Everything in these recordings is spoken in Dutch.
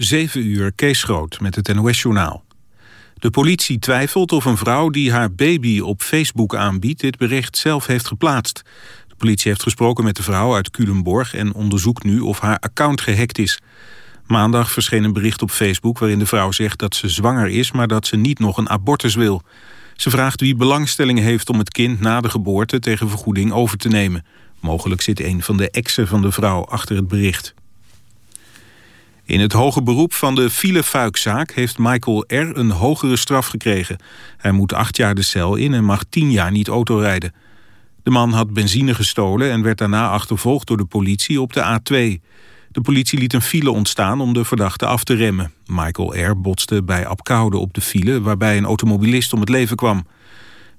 7 uur, Kees Groot met het NOS-journaal. De politie twijfelt of een vrouw die haar baby op Facebook aanbiedt... dit bericht zelf heeft geplaatst. De politie heeft gesproken met de vrouw uit Culemborg... en onderzoekt nu of haar account gehackt is. Maandag verscheen een bericht op Facebook waarin de vrouw zegt dat ze zwanger is... maar dat ze niet nog een abortus wil. Ze vraagt wie belangstelling heeft om het kind na de geboorte... tegen vergoeding over te nemen. Mogelijk zit een van de exen van de vrouw achter het bericht. In het hoge beroep van de filefuikzaak heeft Michael R. een hogere straf gekregen. Hij moet acht jaar de cel in en mag tien jaar niet autorijden. De man had benzine gestolen en werd daarna achtervolgd door de politie op de A2. De politie liet een file ontstaan om de verdachte af te remmen. Michael R. botste bij Apkoude op de file waarbij een automobilist om het leven kwam.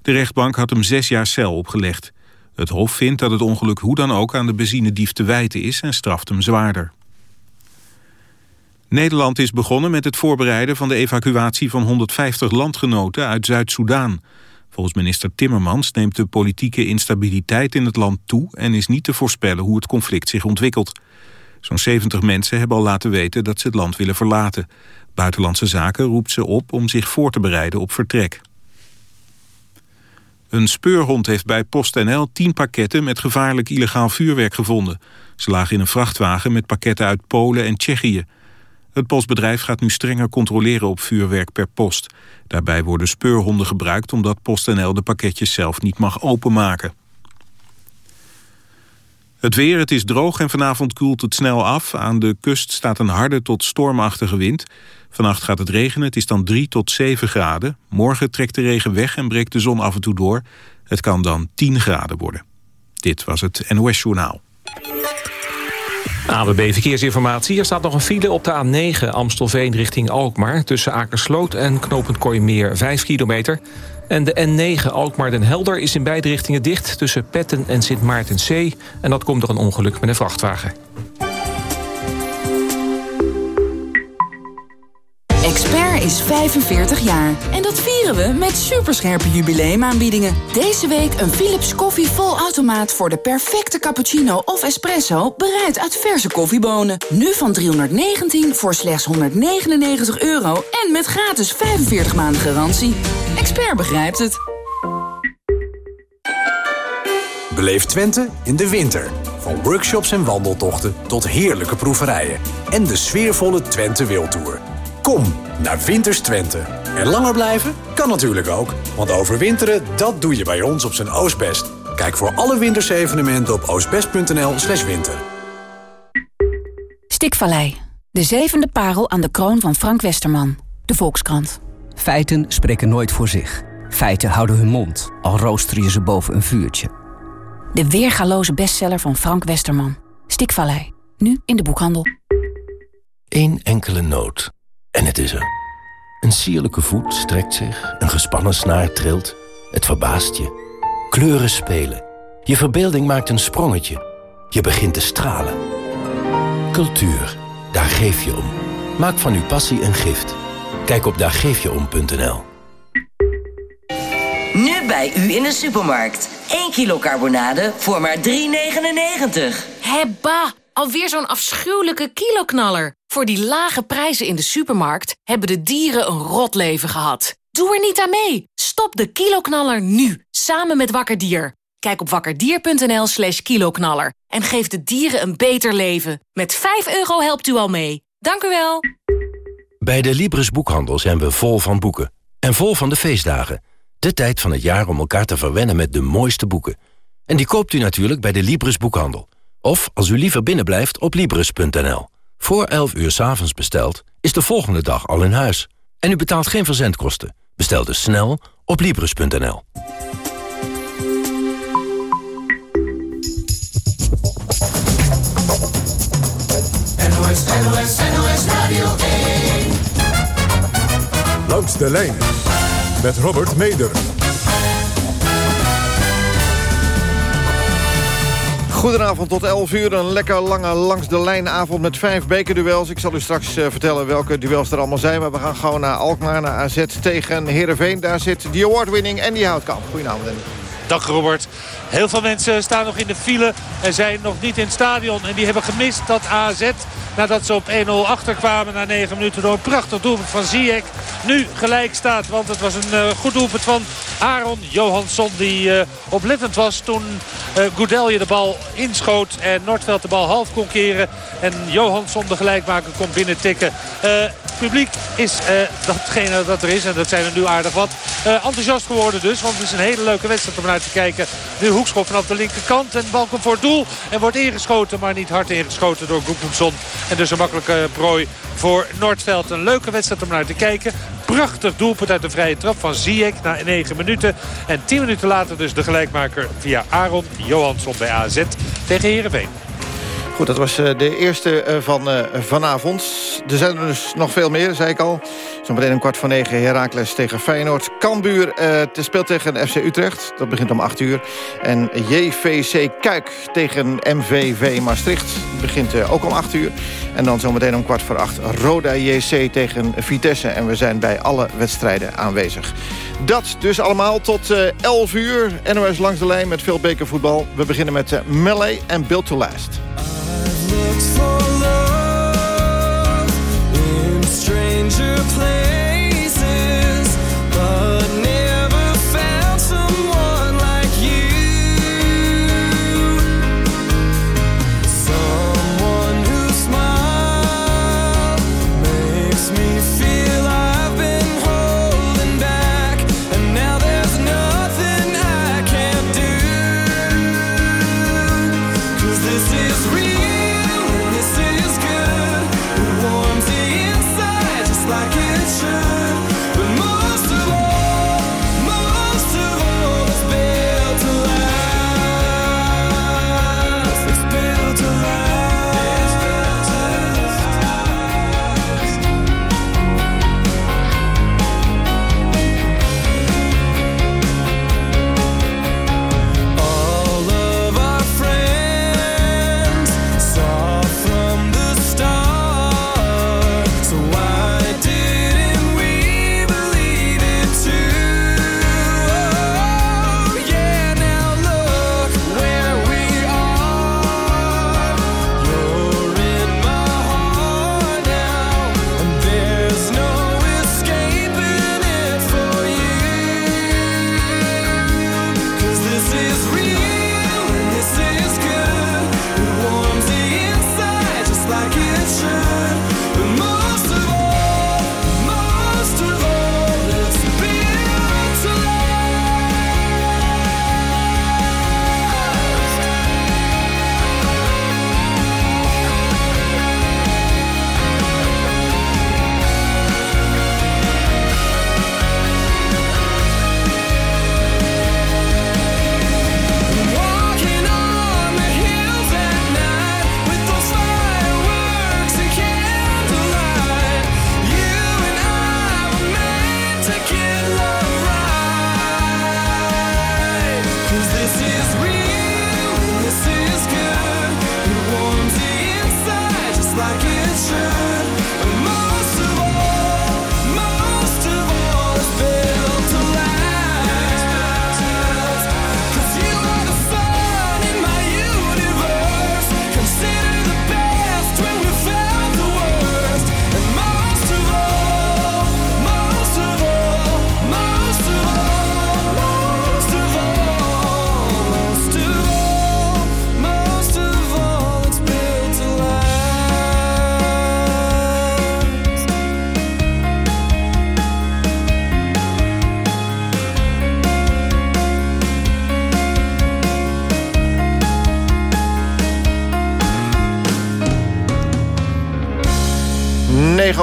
De rechtbank had hem zes jaar cel opgelegd. Het Hof vindt dat het ongeluk hoe dan ook aan de benzinedief te wijten is en straft hem zwaarder. Nederland is begonnen met het voorbereiden van de evacuatie van 150 landgenoten uit Zuid-Soedan. Volgens minister Timmermans neemt de politieke instabiliteit in het land toe en is niet te voorspellen hoe het conflict zich ontwikkelt. Zo'n 70 mensen hebben al laten weten dat ze het land willen verlaten. Buitenlandse Zaken roept ze op om zich voor te bereiden op vertrek. Een speurhond heeft bij PostNL 10 pakketten met gevaarlijk illegaal vuurwerk gevonden. Ze lagen in een vrachtwagen met pakketten uit Polen en Tsjechië. Het postbedrijf gaat nu strenger controleren op vuurwerk per post. Daarbij worden speurhonden gebruikt omdat PostNL de pakketjes zelf niet mag openmaken. Het weer, het is droog en vanavond koelt het snel af. Aan de kust staat een harde tot stormachtige wind. Vannacht gaat het regenen, het is dan 3 tot 7 graden. Morgen trekt de regen weg en breekt de zon af en toe door. Het kan dan 10 graden worden. Dit was het NOS Journaal. ABB Verkeersinformatie. Er staat nog een file op de A9 Amstelveen richting Alkmaar... tussen Akersloot en Knopend Kooimeer 5 kilometer. En de N9 Alkmaar-Den Helder is in beide richtingen dicht... tussen Petten en Sint Maartenzee. En dat komt door een ongeluk met een vrachtwagen. Is 45 jaar. En dat vieren we met superscherpe jubileumaanbiedingen. Deze week een Philips koffie volautomaat voor de perfecte cappuccino of espresso... bereid uit verse koffiebonen. Nu van 319 voor slechts 199 euro en met gratis 45 maanden garantie. Expert begrijpt het. Beleef Twente in de winter. Van workshops en wandeltochten tot heerlijke proeverijen. En de sfeervolle Twente Wildtour. Kom naar Winters Twente. En langer blijven? Kan natuurlijk ook. Want overwinteren, dat doe je bij ons op zijn Oostbest. Kijk voor alle wintersevenementen op oostbest.nl slash winter. Stikvallei. De zevende parel aan de kroon van Frank Westerman. De Volkskrant. Feiten spreken nooit voor zich. Feiten houden hun mond, al rooster je ze boven een vuurtje. De weergaloze bestseller van Frank Westerman. Stikvallei. Nu in de boekhandel. Eén enkele noot. En het is er. Een sierlijke voet strekt zich, een gespannen snaar trilt. Het verbaast je. Kleuren spelen. Je verbeelding maakt een sprongetje. Je begint te stralen. Cultuur, daar geef je om. Maak van uw passie een gift. Kijk op daargeefjeom.nl Nu bij u in de supermarkt. 1 kilo carbonade voor maar 3,99. Hebba! Alweer zo'n afschuwelijke kiloknaller. Voor die lage prijzen in de supermarkt hebben de dieren een rot leven gehad. Doe er niet aan mee. Stop de kiloknaller nu, samen met Wakker Dier. Kijk op wakkerdier.nl slash kiloknaller en geef de dieren een beter leven. Met 5 euro helpt u al mee. Dank u wel. Bij de Libris Boekhandel zijn we vol van boeken. En vol van de feestdagen. De tijd van het jaar om elkaar te verwennen met de mooiste boeken. En die koopt u natuurlijk bij de Libris Boekhandel. Of, als u liever binnenblijft, op Libris.nl. Voor 11 uur s'avonds besteld, is de volgende dag al in huis. En u betaalt geen verzendkosten. Bestel dus snel op Libris.nl. NOS, NOS, NOS Radio 1. Langs de lijn met Robert Meder. Goedenavond tot 11 uur. Een lekker lange langs de lijnavond met vijf bekerduels. Ik zal u straks uh, vertellen welke duels er allemaal zijn. Maar we gaan gewoon naar Alkmaar, naar AZ tegen Heerenveen. Daar zit die award-winning Andy Houtkamp. Goedenavond, Andy. Dag Robert. Heel veel mensen staan nog in de file en zijn nog niet in het stadion. En die hebben gemist dat AZ, nadat ze op 1-0 achterkwamen na 9 minuten door een prachtig doelpunt van Ziyech, nu gelijk staat. Want het was een uh, goed doelpunt van Aaron Johansson die uh, oplettend was toen uh, de bal inschoot en Noordveld de bal half kon keren. En Johansson de gelijkmaker kon binnen tikken. het publiek is datgene dat er is en dat zijn er nu aardig wat. enthousiast geworden dus, want het is een hele leuke wedstrijd om te kijken. Nu hoekschop vanaf de linkerkant en de bal komt voor het doel. En wordt ingeschoten, maar niet hard ingeschoten door Gudmundsson. En dus een makkelijke prooi voor Noordveld. Een leuke wedstrijd om naar te kijken. Prachtig doelpunt uit de vrije trap van Ziyech na 9 minuten. En 10 minuten later dus de gelijkmaker via Aaron Johansson bij AZ tegen Heerenveen. Goed, dat was eh, de eerste eh, van uh, vanavond. Er zijn er dus nog veel meer, zei ik al. Zometeen om kwart voor negen Heracles tegen Feyenoord. Cambuur uh, te speelt tegen FC Utrecht. Dat begint om 8 uur. En JVC Kuik tegen MVV Maastricht. begint uh, ook om 8 uur. En dan zometeen om kwart voor acht Roda JC tegen Vitesse. En we zijn bij alle wedstrijden aanwezig. Dat dus allemaal tot uh, 11 uur. NOS langs de lijn met veel bekervoetbal. We beginnen met uh, Melee en Build to Last.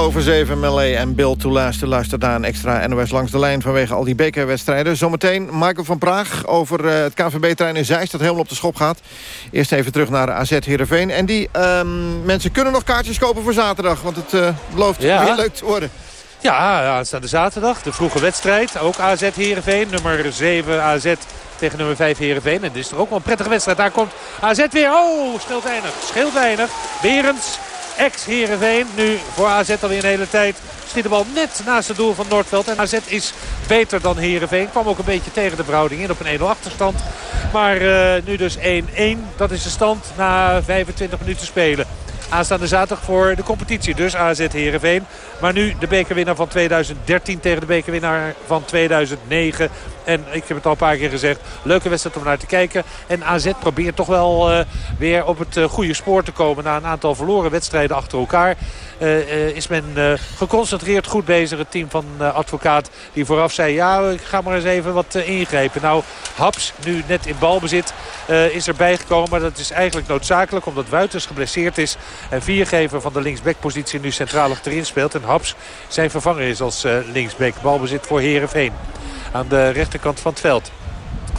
Over 7 Melee en Bill to luister. Luister daar een extra NOS langs de lijn vanwege al die bekerwedstrijden. Zometeen Michael van Praag over uh, het KVB-trein in Zeist... dat helemaal op de schop gaat. Eerst even terug naar AZ Heerenveen. En die um, mensen kunnen nog kaartjes kopen voor zaterdag... want het uh, belooft ja. heel leuk te worden. Ja, aanstaande zaterdag. De vroege wedstrijd. Ook AZ Heerenveen. Nummer 7 AZ tegen nummer 5 Heerenveen. En dit is er ook wel een prettige wedstrijd. Daar komt AZ weer. Oh, scheelt weinig. Scheelt weinig. Berends ex-Herenveen. Nu voor AZ alweer een hele tijd. Schiet de bal net naast het doel van Noordveld. En AZ is beter dan Herenveen. Kwam ook een beetje tegen de Brouwding in op een 1-0 achterstand. Maar uh, nu dus 1-1. Dat is de stand na 25 minuten spelen. Aanstaande zaterdag voor de competitie. Dus AZ Heerenveen. Maar nu de bekerwinnaar van 2013 tegen de bekerwinnaar van 2009. En ik heb het al een paar keer gezegd. Leuke wedstrijd om naar te kijken. En AZ probeert toch wel uh, weer op het uh, goede spoor te komen. Na een aantal verloren wedstrijden achter elkaar. Uh, is men geconcentreerd goed bezig. Het team van advocaat die vooraf zei... ja, ik ga maar eens even wat ingrijpen. Nou, Haps nu net in balbezit is erbij gekomen. Maar dat is eigenlijk noodzakelijk omdat Wuiters geblesseerd is. En viergever van de linksbackpositie nu centraal achterin speelt. En Haps zijn vervanger is als linksback. Balbezit voor Herenveen aan de rechterkant van het veld.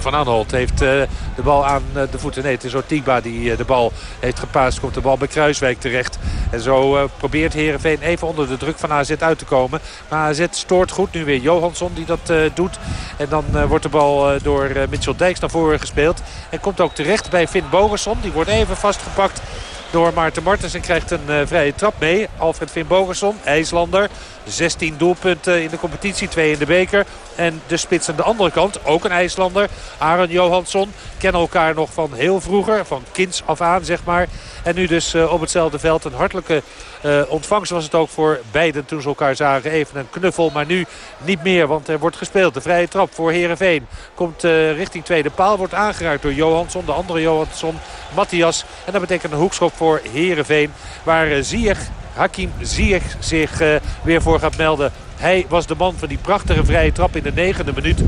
Van Aanholt heeft uh, de bal aan uh, de voeten. Nee, het is Ortigba die uh, de bal heeft gepaast. Komt de bal bij Kruiswijk terecht. En zo probeert Herenveen even onder de druk van AZ uit te komen. Maar AZ stoort goed. Nu weer Johansson die dat doet. En dan wordt de bal door Mitchell Dijks naar voren gespeeld. En komt ook terecht bij Finn Bogerson. Die wordt even vastgepakt door Maarten Martens en krijgt een vrije trap mee. Alfred Finn Bogerson, IJslander. 16 doelpunten in de competitie, 2 in de beker. En de spits aan de andere kant, ook een IJslander, Aaron Johansson. Kennen elkaar nog van heel vroeger, van kinds af aan zeg maar. En nu dus uh, op hetzelfde veld een hartelijke uh, ontvangst was het ook voor beiden toen ze elkaar zagen. Even een knuffel, maar nu niet meer, want er wordt gespeeld. De vrije trap voor Herenveen komt uh, richting tweede paal. Wordt aangeraakt door Johansson, de andere Johansson, Matthias. En dat betekent een hoekschop voor Herenveen. Waar Ziyech Hakim Ziyech zich uh, weer voor gaat melden. Hij was de man van die prachtige vrije trap in de negende minuut.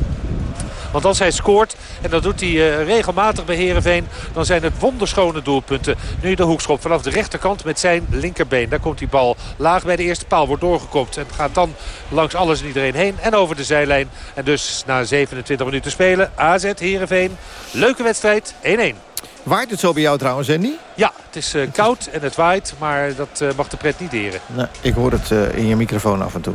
Want als hij scoort, en dat doet hij uh, regelmatig bij Herenveen, dan zijn het wonderschone doelpunten. Nu de hoekschop vanaf de rechterkant met zijn linkerbeen. Daar komt die bal laag bij de eerste paal, wordt doorgekopt. En gaat dan langs alles en iedereen heen en over de zijlijn. En dus na 27 minuten spelen, AZ Herenveen. Leuke wedstrijd, 1-1. Waait het zo bij jou trouwens, Andy? Ja, het is uh, koud en het waait, maar dat uh, mag de pret niet deren. Nee, ik hoor het uh, in je microfoon af en toe.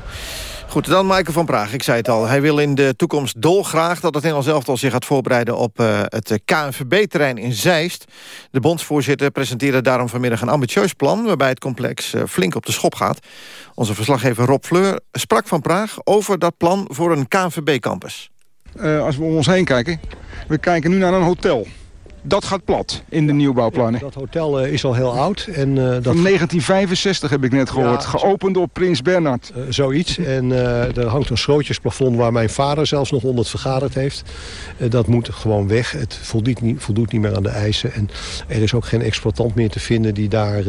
Goed, dan Michael van Praag. Ik zei het al. Hij wil in de toekomst dolgraag dat het Nederlands elftal zich gaat voorbereiden op uh, het KNVB-terrein in Zeist. De bondsvoorzitter presenteerde daarom vanmiddag een ambitieus plan... waarbij het complex uh, flink op de schop gaat. Onze verslaggever Rob Fleur sprak van Praag over dat plan voor een KNVB-campus. Uh, als we om ons heen kijken, we kijken nu naar een hotel dat gaat plat in de nieuwbouwplannen. Dat hotel uh, is al heel oud. En, uh, dat... Van 1965 heb ik net gehoord. Ja, Geopend door Prins Bernhard. Uh, zoiets. En er hangt een schrootjesplafond waar mijn vader zelfs nog onder het vergaderd heeft. dat moet gewoon weg. Het voldoet niet, voldoet niet meer aan de eisen. En er is ook geen exploitant meer te vinden die daar,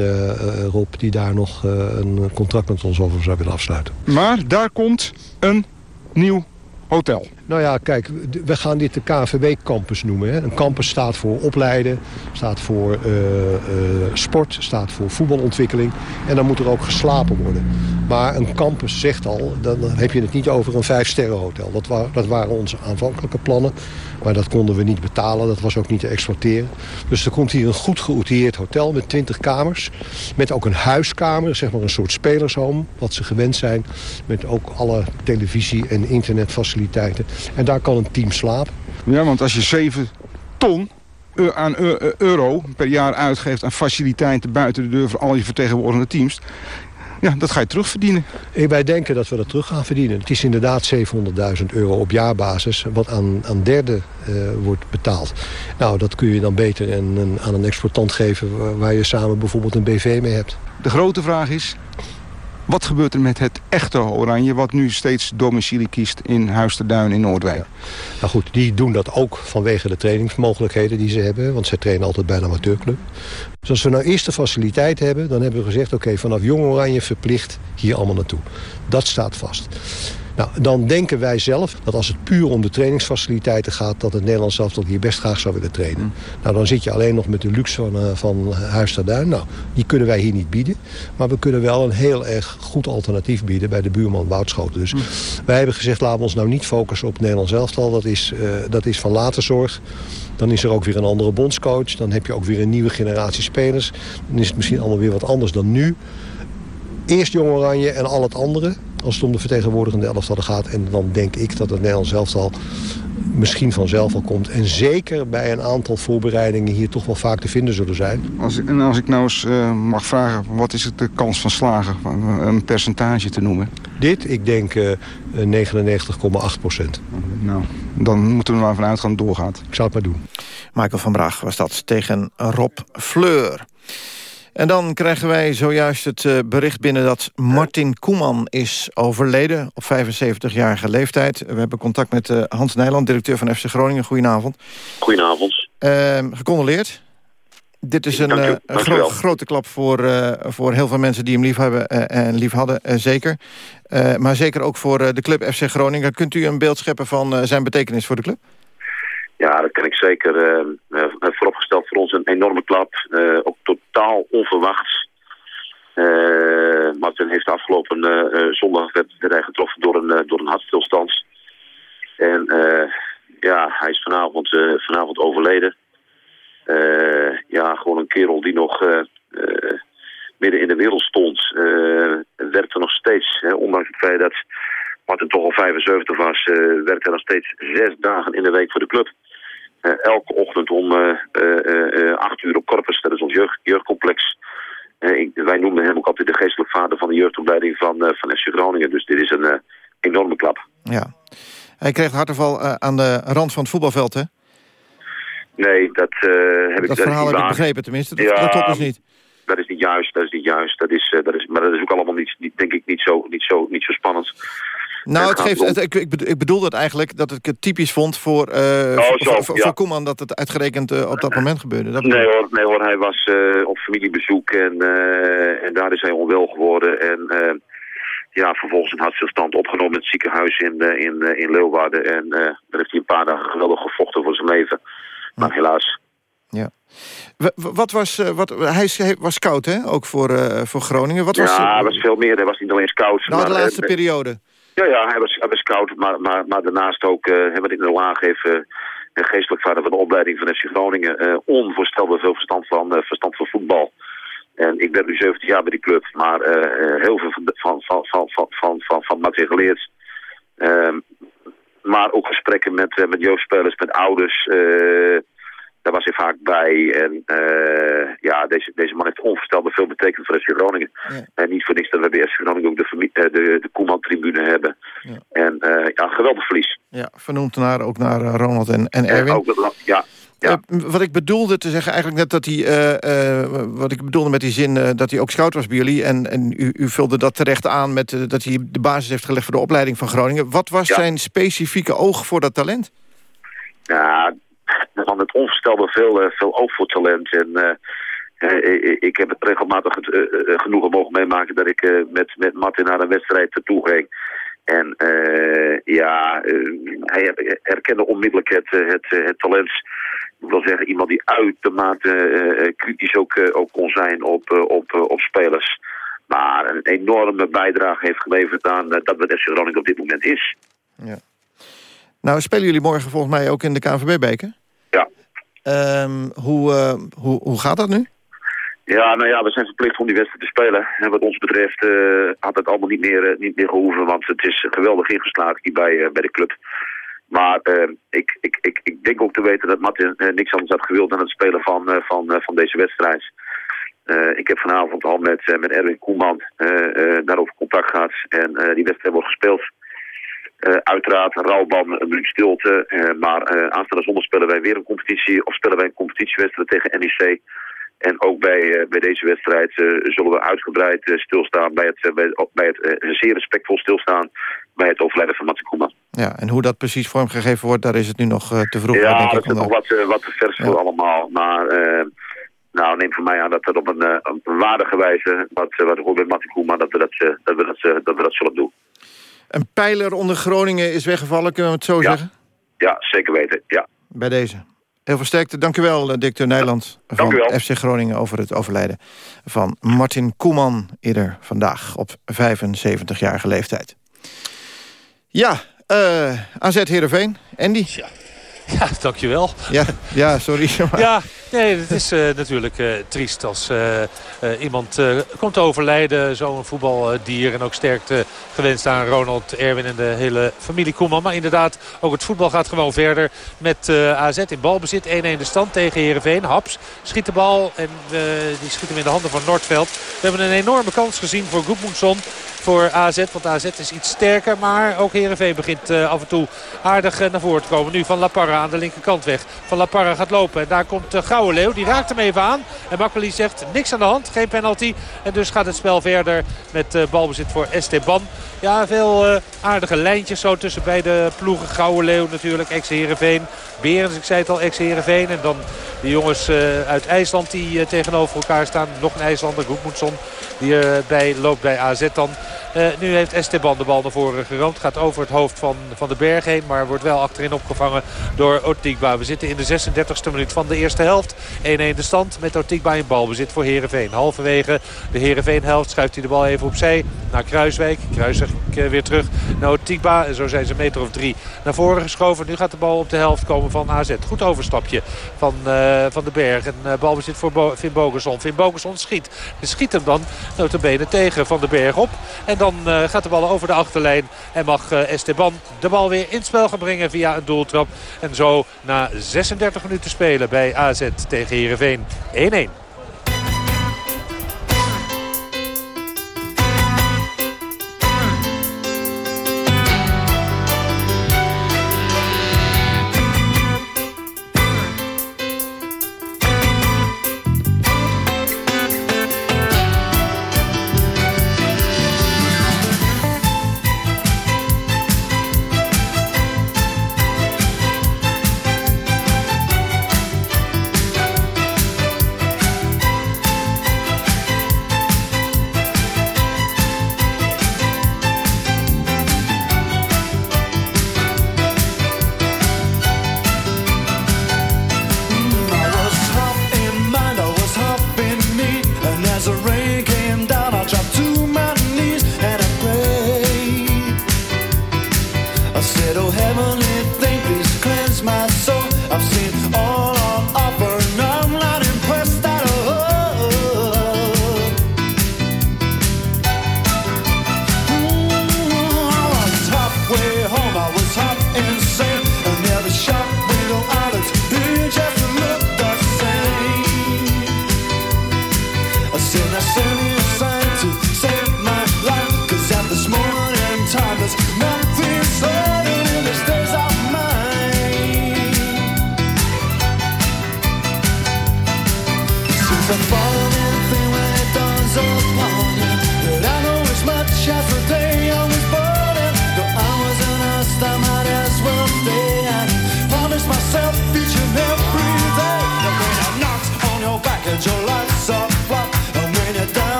Rob, die daar nog een contract met ons over zou willen afsluiten. Maar daar komt een nieuw hotel. Nou ja, kijk, we gaan dit de KNVB-campus noemen. Hè. Een campus staat voor opleiden, staat voor uh, uh, sport, staat voor voetbalontwikkeling. En dan moet er ook geslapen worden. Maar een campus zegt al, dan heb je het niet over een vijfsterrenhotel. Dat, wa dat waren onze aanvankelijke plannen. Maar dat konden we niet betalen, dat was ook niet te exporteren. Dus er komt hier een goed geoutilleerd hotel met 20 kamers. Met ook een huiskamer, zeg maar een soort spelershome. Wat ze gewend zijn. Met ook alle televisie- en internetfaciliteiten. En daar kan een team slapen. Ja, want als je 7 ton aan euro per jaar uitgeeft aan faciliteiten buiten de deur voor al je vertegenwoordigende teams ja, dat ga je terugverdienen. Wij denken dat we dat terug gaan verdienen. Het is inderdaad 700.000 euro op jaarbasis wat aan, aan derden uh, wordt betaald. Nou, dat kun je dan beter en, en, aan een exportant geven... waar je samen bijvoorbeeld een BV mee hebt. De grote vraag is, wat gebeurt er met het echte Oranje... wat nu steeds domicilie kiest in Huis ter Duin in Noordwijk? Nou goed, die doen dat ook vanwege de trainingsmogelijkheden die ze hebben. Want zij trainen altijd bij een amateurclub. Dus als we nou eerst de faciliteit hebben... dan hebben we gezegd, oké, vanaf Jong Oranje verplicht hier allemaal naartoe. Dat staat vast. Nou, dan denken wij zelf dat als het puur om de trainingsfaciliteiten gaat... dat het Nederlands zelf tot hier best graag zou willen trainen. Mm. Nou, dan zit je alleen nog met de luxe van, uh, van Huis Duin. Nou, die kunnen wij hier niet bieden. Maar we kunnen wel een heel erg goed alternatief bieden... bij de buurman Woudschoten. Dus mm. wij hebben gezegd, laten we ons nou niet focussen op het Nederlands elftal. Dat is, uh, dat is van later zorg. Dan is er ook weer een andere bondscoach. Dan heb je ook weer een nieuwe generatie spelers. Dan is het misschien allemaal weer wat anders dan nu. Eerst Jong Oranje en al het andere. als het om de vertegenwoordigende elftallen gaat. En dan denk ik dat het Nederlands elftal misschien vanzelf al komt. En zeker bij een aantal voorbereidingen hier toch wel vaak te vinden zullen zijn. Als, en als ik nou eens uh, mag vragen, wat is het de kans van slagen? Een percentage te noemen. Dit, ik denk uh, 99,8 procent. Nou, dan moeten we er maar vanuit gaan doorgaat. Ik zou het maar doen. Michael van Braag was dat tegen Rob Fleur. En dan krijgen wij zojuist het uh, bericht binnen dat Martin Koeman is overleden op 75-jarige leeftijd. We hebben contact met uh, Hans Nijland, directeur van FC Groningen. Goedenavond. Goedenavond. Uh, gecondoleerd. Dit is een gro grote klap voor, voor heel veel mensen die hem lief hebben en lief hadden, zeker. maar zeker ook voor de club FC Groningen. Kunt u een beeld scheppen van zijn betekenis voor de club? Ja, dat kan ik zeker. Uh, vooropgesteld voor ons een enorme klap. Ook totaal onverwachts. Uh, Martin heeft afgelopen zondag werd, werd hij getroffen door een, door een hartstilstand. En ja, hij is vanavond, vanavond overleden. ja, gewoon een kerel die nog midden in de wereld stond. werkte nog steeds, hè, ondanks het feit dat Martin toch al 75 was, werkte hij nog steeds zes dagen in de week voor de club. Uh, elke ochtend om uh, acht uur op Corpus, dat is ons jeugd, jeugdcomplex. Ik, wij noemen hem ook altijd de geestelijk vader van de jeugdopleiding van, van FC Groningen. Dus dit is een enorme klap. Ja. Hij kreeg hartaanval aan de rand van het voetbalveld, hè? Nee, dat heb ik Dat verhaal heb ik begrepen tenminste. Dat, ja, dat klopt dus niet. Dat is niet juist, dat is niet juist. Dat is, dat is, maar dat is ook allemaal niet, niet, denk ik niet zo, niet zo, niet zo spannend. Nou, het geeft, het, ik, ik bedoel dat eigenlijk dat ik het typisch vond voor, uh, oh, voor, voor, ja. Koeman dat het uitgerekend uh, op dat moment gebeurde. Dat nee, hoor, nee hoor, hij was uh, op familiebezoek en, en daar is hij onwel geworden. En ja, vervolgens een hartstilstand opgenomen in het ziekenhuis in, in, in Leeuwarden. En daar heeft hij een paar dagen geweldig gevochten voor zijn leven. Maar helaas. Ja. Wat was, wat, hij was scout, hè? Ook voor, voor Groningen. Wat was, ja, hij was veel meer. Hij was niet alleen scout. Nou, de laatste periode. Ja, ja hij, was, hij was scout, maar, maar, daarnaast ook, uh, hebben in de laag heeft uh, een geestelijk vader van de opleiding van FC Groningen uh, onvoorstelbaar veel verstand van, verstand van voetbal. En ik ben nu 17 jaar bij die club, maar heel veel van, van, van, van, van, van, van, geleerd. Ehm, maar ook gesprekken met, met jeugdspelers, met ouders. Daar was hij vaak bij. En uh, ja, deze, deze man heeft onvoorstelbaar veel betekend voor FC Groningen. En niet voor niks dat we bij FC Groningen ook de, de, de Koeman-tribune hebben. Ja. En uh, ja, geweldig verlies. Ja, vernoemd naar, ook naar Ronald en, en Erwin. En ook, ja, ja. Uh, wat ik bedoelde te zeggen, eigenlijk net dat hij, uh, uh, wat ik bedoelde met die zin, dat hij ook scout was bij jullie. En, en u, u vulde dat terecht aan met dat hij de basis heeft gelegd voor de opleiding van Groningen. Wat was ja. zijn specifieke oog voor dat talent? Ja, man met onvoorstelbaar veel, uh, veel oog voor talent. En uh, ik heb het regelmatig het, genoegen mogen meemaken dat ik met, met Martin naar een wedstrijd naartoe ging. En ja, hij herkende onmiddellijk het, het, het talent. Ik wil zeggen, iemand die uitermate kritisch ook, ook kon zijn op, op, op spelers. Maar een enorme bijdrage heeft geleverd aan dat wat FC Groningen op dit moment is. Ja. Nou, spelen jullie morgen volgens mij ook in de KNVB-beker? Um, hoe, uh, hoe, hoe gaat dat nu? Ja, nou ja, we zijn verplicht om die wedstrijd te spelen. En wat ons betreft uh, had het allemaal niet meer, uh, niet meer gehoeven, want het is geweldig ingeslagen hier bij, bij de club. Maar ik, ik, ik, ik denk ook te weten dat Martin niks anders had gewild dan het spelen van, van, van deze wedstrijd. ik heb vanavond al met, met Erwin Koeman daarover contact gehad en die wedstrijd wordt gespeeld. Uh, uiteraard, rouwban, een minuut stilte. Uh, maar uh, aanstaande zondag spelen wij weer een competitie, of spelen wij een competitiewedstrijd tegen NEC. En ook bij, bij deze wedstrijd zullen we uitgebreid stilstaan bij het, bij, bij het zeer respectvol stilstaan bij het overlijden van Koeman. Ja, en hoe dat precies vormgegeven wordt, daar is het nu nog te vroeg. Ja, denk dat is nog wat, wat te vers voor allemaal. Maar nou, neem van mij aan dat dat op een, een waardige wijze, wat, wat hoort bij Koeman, dat we dat, dat, we dat, dat we dat zullen doen. Een pijler onder Groningen is weggevallen, kunnen we het zo ja. zeggen? Ja, zeker weten, ja. Bij deze. Heel veel sterkte. Dank u wel, eh, directeur Nijland van FC Groningen... over het overlijden van Martin Koeman eerder vandaag... op 75-jarige leeftijd. Ja, uh, AZ Heerenveen. Andy? Ja. Ja, dankjewel. Ja, ja sorry. Maar... Ja, Nee, het is uh, natuurlijk uh, triest als uh, iemand komt overlijden. Zo'n voetbaldier. En ook sterkte gewenst aan Ronald, Erwin en de hele familie Koeman. Maar inderdaad, ook het voetbal gaat gewoon verder met AZ in balbezit. 1-1 de stand tegen Heerenveen. Haps schiet de bal en die schiet hem in de handen van Noordveld. We hebben een enorme kans gezien voor Goedmoedson voor AZ. Want AZ is iets sterker. Maar ook Heerenveen begint af en toe aardig naar voren te komen. Nu van La Parra aan de linkerkant weg. Van La Parra gaat lopen. En daar komt uh, Leeuw. Die raakt hem even aan. En Makkeli zegt niks aan de hand. Geen penalty. En dus gaat het spel verder met balbezit voor Esteban. Ja, veel aardige lijntjes zo tussen beide ploegen. Gouwe Leeuw natuurlijk. Ex-Heerenveen. Berens, ik zei het al, ex-Heerenveen. En dan de jongens uit IJsland die tegenover elkaar staan. Nog een IJslander, Goedmoedson. Die erbij loopt bij AZ dan. Uh, nu heeft Esteban de bal naar voren geroomd. Gaat over het hoofd van, van de berg heen. Maar wordt wel achterin opgevangen door Ortigba. We zitten in de 36e minuut van de eerste helft. 1-1 de stand met Ortigba in balbezit voor Herenveen. Halverwege de Herenveen helft schuift hij de bal even opzij naar Kruiswijk. Kruiswijk uh, weer terug naar Ortigba. En zo zijn ze een meter of drie naar voren geschoven. Nu gaat de bal op de helft komen van AZ. Goed overstapje van, uh, van de berg. En balbezit voor Bo Finn Bogerson. Finn Bogerson schiet. Schiet hem dan notabene tegen van de berg op. En dan uh, gaat de bal over de achterlijn. En mag uh, Esteban de bal weer in het spel gaan brengen via een doeltrap. En zo na 36 minuten spelen bij AZ tegen Heerenveen 1-1.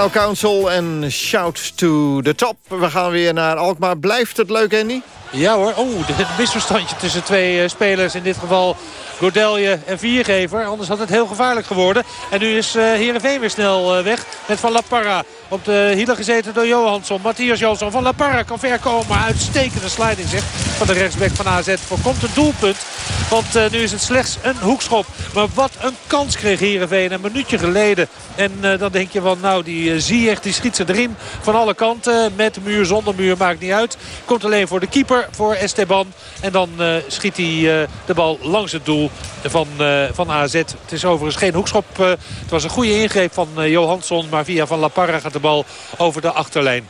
Style Council en Shout to the Top. We gaan weer naar Alkmaar. Blijft het leuk, Andy? Ja hoor. Oh, een misverstandje tussen twee uh, spelers. In dit geval Gordelje en Viergever. Anders had het heel gevaarlijk geworden. En nu is uh, Heerenveen weer snel weg met Van La Parra. Op de hielen gezeten door Johansson. Matthias Johansson van La Parra kan ver komen. Uitstekende sliding zeg van de rechtsback van AZ. Voorkomt een doelpunt. Want nu is het slechts een hoekschop. Maar wat een kans kreeg Heerenveen een minuutje geleden. En dan denk je van nou die uh, echt die schiet ze erin van alle kanten. Met muur, zonder muur, maakt niet uit. Komt alleen voor de keeper, voor Esteban. En dan schiet hij de bal langs het doel van, van AZ. Het is overigens geen hoekschop. het was een goede ingreep van Johansson. Maar via Van La Parra gaat de bal over de achterlijn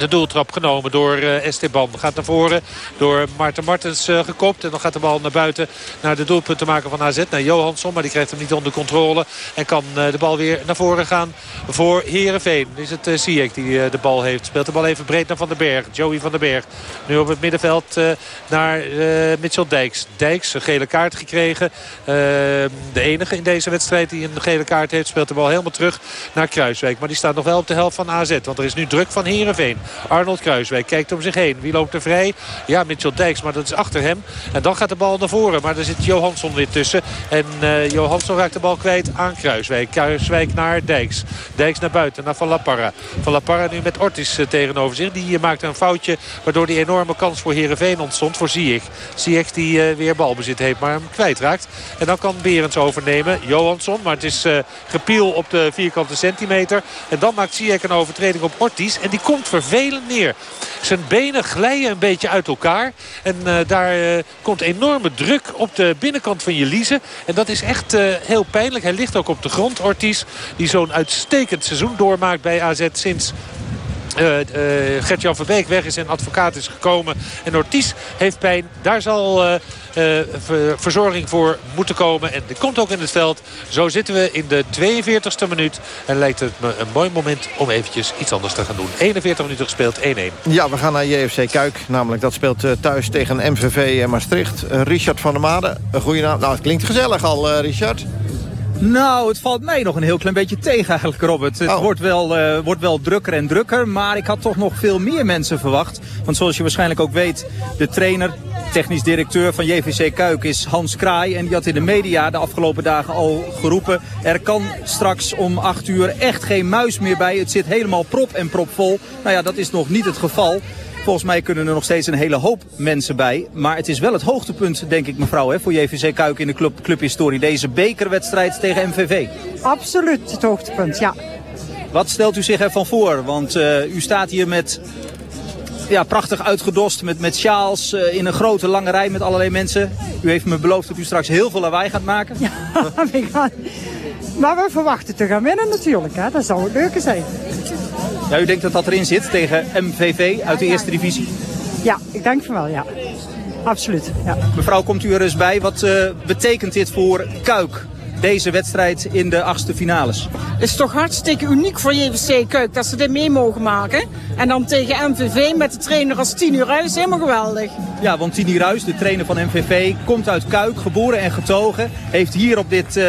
de doeltrap genomen door uh, Esteban. Gaat naar voren door Maarten Martens uh, gekopt. En dan gaat de bal naar buiten naar de doelpunt maken van AZ. Naar Johansson, maar die krijgt hem niet onder controle. En kan uh, de bal weer naar voren gaan voor Herenveen. Is het uh, die de bal heeft. Speelt de bal even breed naar Van den Berg. Joey van den Berg. Nu op het middenveld naar Mitchell Dijks. Dijks, een gele kaart gekregen. de enige in deze wedstrijd die een gele kaart heeft. Speelt de bal helemaal terug naar Kruiswijk. Maar die staat nog wel op de helft van AZ. Want er is nu druk van Herenveen. Arnold Kruiswijk kijkt om zich heen. Wie loopt er vrij? Ja, Mitchell Dijks, maar dat is achter hem. En dan gaat de bal naar voren. Maar er zit Johansson weer tussen. En uh, Johansson raakt de bal kwijt aan Kruiswijk. Kruiswijk naar Dijks. Dijks naar buiten, naar Van La Parra. Van La Parra nu met Ortiz uh, tegenover zich. Die uh, maakt een foutje waardoor die enorme kans voor Herenveen ontstond. Voor Ziyech. Ziyech die weer balbezit heeft, maar hem kwijtraakt. En dan kan Berends overnemen. Johansson, maar het is gepiel op de vierkante centimeter. En dan maakt Ziyech een overtreding op Ortiz. En die komt vervelend neer. Zijn benen glijden een beetje uit elkaar. En uh, daar uh, komt enorme druk op de binnenkant van je liezen. En dat is echt uh, heel pijnlijk. Hij ligt ook op de grond, Ortiz. Die zo'n uitstekend seizoen doormaakt bij AZ sinds Gert-Jan Verbeek weg is en advocaat is gekomen. En Ortiz heeft pijn. Daar zal uh, verzorging voor moeten komen. En die komt ook in het veld. Zo zitten we in de 42e minuut. En lijkt het me een mooi moment om eventjes iets anders te gaan doen. 41 minuten gespeeld, 1-1. Ja, we gaan naar JFC Kuik. Namelijk dat speelt thuis tegen MVV en Maastricht. Richard van der Made, een goede naam. Nou, het klinkt gezellig al, Richard. Nou, het valt mij nog een heel klein beetje tegen eigenlijk, Robert. Het Oh. wordt, wel, uh, wordt wel drukker en drukker, maar ik had toch nog veel meer mensen verwacht. Want zoals je waarschijnlijk ook weet, de trainer, technisch directeur van JVC Kuik is Hans Kraai. En die had in de media de afgelopen dagen al geroepen... er kan straks om 8 uur echt geen muis meer bij. Het zit helemaal prop en prop vol. Nou ja, dat is nog niet het geval. Volgens mij kunnen er nog steeds een hele hoop mensen bij. Maar het is wel het hoogtepunt, denk ik mevrouw, hè, voor JVC Kuik in de club, clubhistorie. Deze bekerwedstrijd tegen MVV. Absoluut het hoogtepunt, ja. Wat stelt u zich ervan voor? Want uh, u staat hier met ja, prachtig uitgedost met, met sjaals uh, in een grote lange rij met allerlei mensen. U heeft me beloofd dat u straks heel veel lawaai gaat maken. Ja, we gaan... maar we verwachten te gaan winnen natuurlijk. Hè? Dat zou het leuke zijn. Ja, u denkt dat dat erin zit tegen MVV uit de eerste divisie? Ja, ik denk van wel, ja. Absoluut, ja. Mevrouw, komt u er eens bij. Wat uh, betekent dit voor Kuik? Deze wedstrijd in de achtste finales. Het is toch hartstikke uniek voor JVC Kuik dat ze dit mee mogen maken. En dan tegen MVV met de trainer als Tini Ruijs, helemaal geweldig. Ja, want Tini Ruijs, de trainer van MVV, komt uit Kuik, geboren en getogen. Heeft hier op dit... Uh,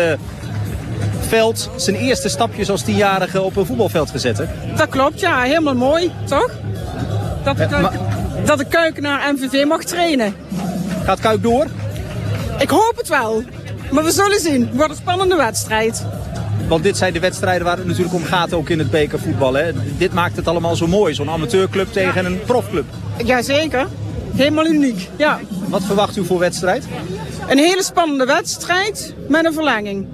veld zijn eerste stapjes als tienjarige op een voetbalveld gezet. Hè? Dat klopt, ja. Helemaal mooi, toch? Dat de, Kuik, dat de Kuik naar MVV mag trainen. Gaat Kuik door? Ik hoop het wel. Maar we zullen zien. Het wordt een spannende wedstrijd. Want dit zijn de wedstrijden waar het natuurlijk om gaat ook in het bekervoetbal. Hè? Dit maakt het allemaal zo mooi. Zo'n amateurclub tegen ja. een profclub. Jazeker. Helemaal uniek, ja. Wat verwacht u voor wedstrijd? Een hele spannende wedstrijd met een verlenging.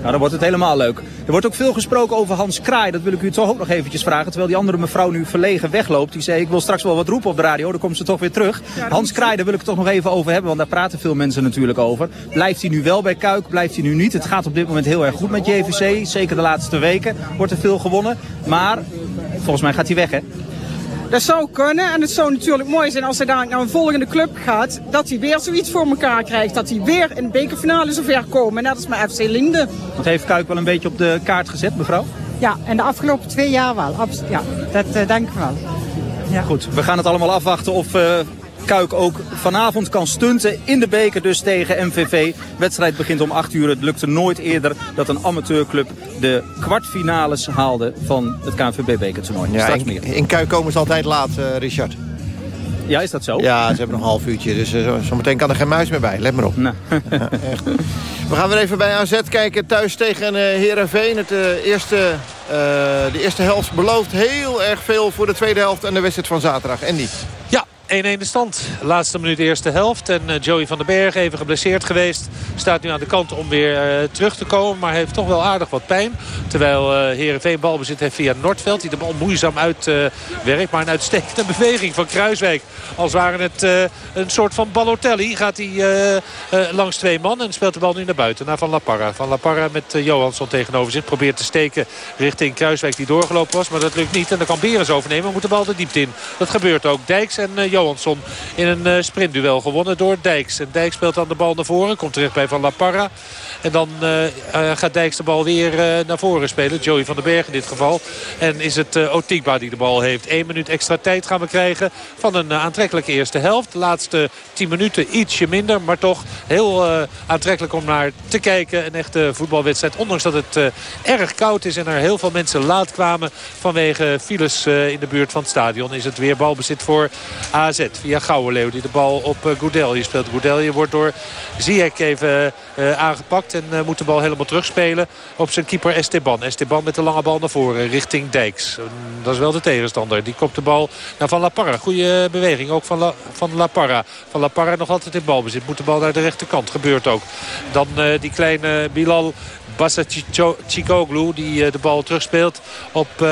Nou, dan wordt het helemaal leuk. Er wordt ook veel gesproken over Hans Kraai. Dat wil ik u toch ook nog eventjes vragen. Terwijl die andere mevrouw nu verlegen wegloopt. Die zei, ik wil straks wel wat roepen op de radio. Dan komt ze toch weer terug. Ja, Hans Kraai, daar wil ik het toch nog even over hebben. Want daar praten veel mensen natuurlijk over. Blijft hij nu wel bij Kuik? Blijft hij nu niet? Het gaat op dit moment heel erg goed met JVC. Zeker de laatste weken wordt er veel gewonnen. Maar volgens mij gaat hij weg, hè? Dat zou kunnen en het zou natuurlijk mooi zijn als hij dadelijk naar een volgende club gaat. Dat hij weer zoiets voor elkaar krijgt. Dat hij weer in de bekerfinale zover komen. Net als met FC Linde. Dat heeft Kuik wel een beetje op de kaart gezet, mevrouw? Ja, en de afgelopen twee jaar wel. Abs ja, dat uh, denk ik wel. Ja. Goed, we gaan het allemaal afwachten of uh, Kuik ook vanavond kan stunten in de beker dus tegen MVV. wedstrijd begint om 8 uur. Het lukte nooit eerder dat een amateurclub de kwartfinales haalde van het KNVB bekertoernooi. Ja, Straks in, meer. in Kuik komen ze altijd laat, uh, Richard. Ja, is dat zo? Ja, ze hebben nog een half uurtje, dus uh, zometeen kan er geen muis meer bij. Let maar op. Nou. Ja, We gaan weer even bij AZ kijken. Thuis tegen uh, Heerenveen. Het, uh, eerste, de eerste helft belooft heel erg veel voor de tweede helft en de wedstrijd van zaterdag. Andy. Ja, 1-1 de stand. Laatste minuut eerste helft. En uh, Joey van den Berg, even geblesseerd geweest. Staat nu aan de kant om weer uh, terug te komen. Maar heeft toch wel aardig wat pijn. Terwijl uh, Heerenveen balbezit heeft via Noordveld. Die de bal moeizaam uitwerkt. maar een uitstekende beweging van Kruiswijk. Als waren het een soort van Balotelli. Gaat hij langs twee man en speelt de bal nu naar buiten. Naar Van La Parra. Van La Parra met Johansson tegenover zich. Probeert te steken richting Kruiswijk die doorgelopen was. Maar dat lukt niet. En dan kan Berens overnemen. Moet de bal de diepte in. Dat gebeurt ook. Dijks en Johansson in een uh, sprintduel gewonnen door Dijks. En Dijks speelt dan de bal naar voren. Komt terecht bij Van La Parra. En dan uh, uh, gaat Dijks de bal weer naar voren spelen. Joey van den Berg in dit geval. En is het Otikba die de bal heeft. Eén minuut extra tijd gaan we krijgen van een aantrekkelijke eerste helft. De laatste tien minuten ietsje minder. Maar toch heel aantrekkelijk om naar te kijken. Een echte voetbalwedstrijd. Ondanks dat het erg koud is en er heel veel mensen laat kwamen vanwege files in de buurt van het stadion. Is het weer balbezit voor AZ via Gouwenleeuw die de bal op uh, Goudelje speelt. Goudelje wordt door Ziyech even uh, aangepakt en uh, moet de bal helemaal terugspelen op zijn keeper Esteban. Esteban met de lange bal naar voren richting Dijks. dat is wel de tegenstander. Die kopt de bal naar Van La Parra. Goede beweging ook van La, van La Parra. Van La Parra nog altijd in balbezit. Moet de bal naar de rechterkant. Gebeurt ook. Dan die kleine Bilal Bassa Chikoglu die uh, de bal terugspeelt op uh,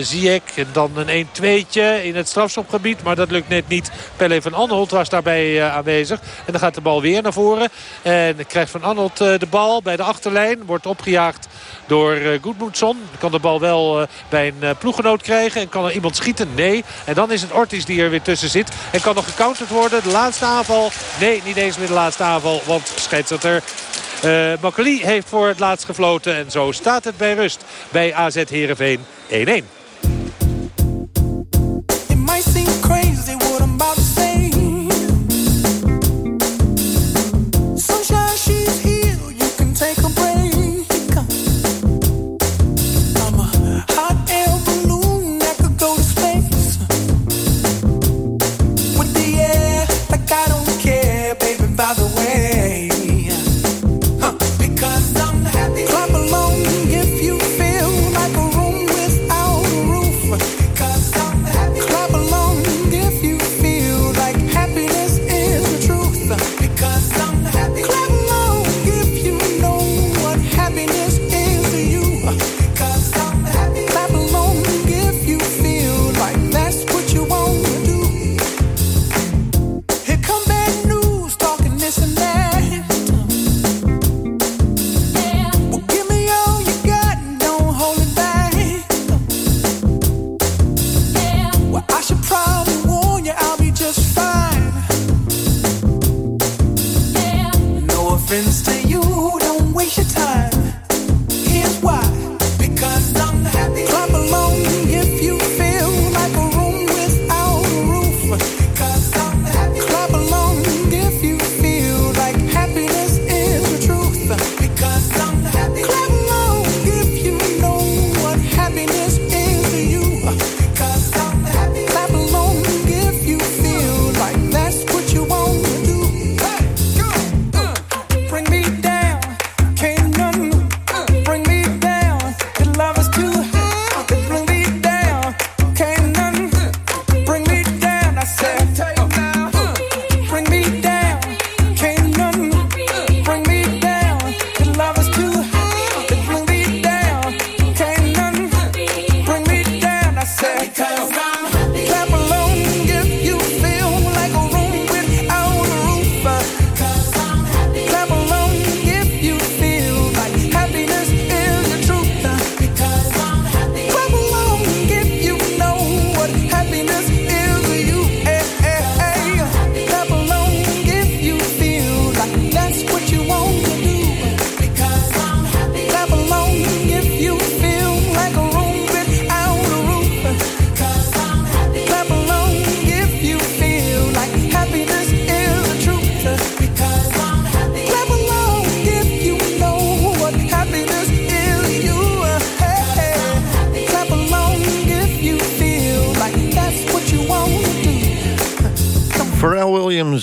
Ziyech. En dan een 1-2'tje in het strafschopgebied. Maar dat lukt net niet. Pelle van Anholt was daarbij uh, aanwezig. En dan gaat de bal weer naar voren. En krijgt Van Anholt de bal bij de achterlijn. Wordt opgejaagd door uh, Goedmoedson. Kan de bal wel bij een ploeggenoot krijgen. En kan er iemand schieten? Nee. En dan is het Ortiz die er weer tussen zit. En kan nog gecounterd worden. De laatste aanval? Nee, niet eens meer de laatste aanval. Want scheidsrechter uh, heeft voor het laatst gefloten. En zo staat het bij rust bij AZ Heerenveen 1-1.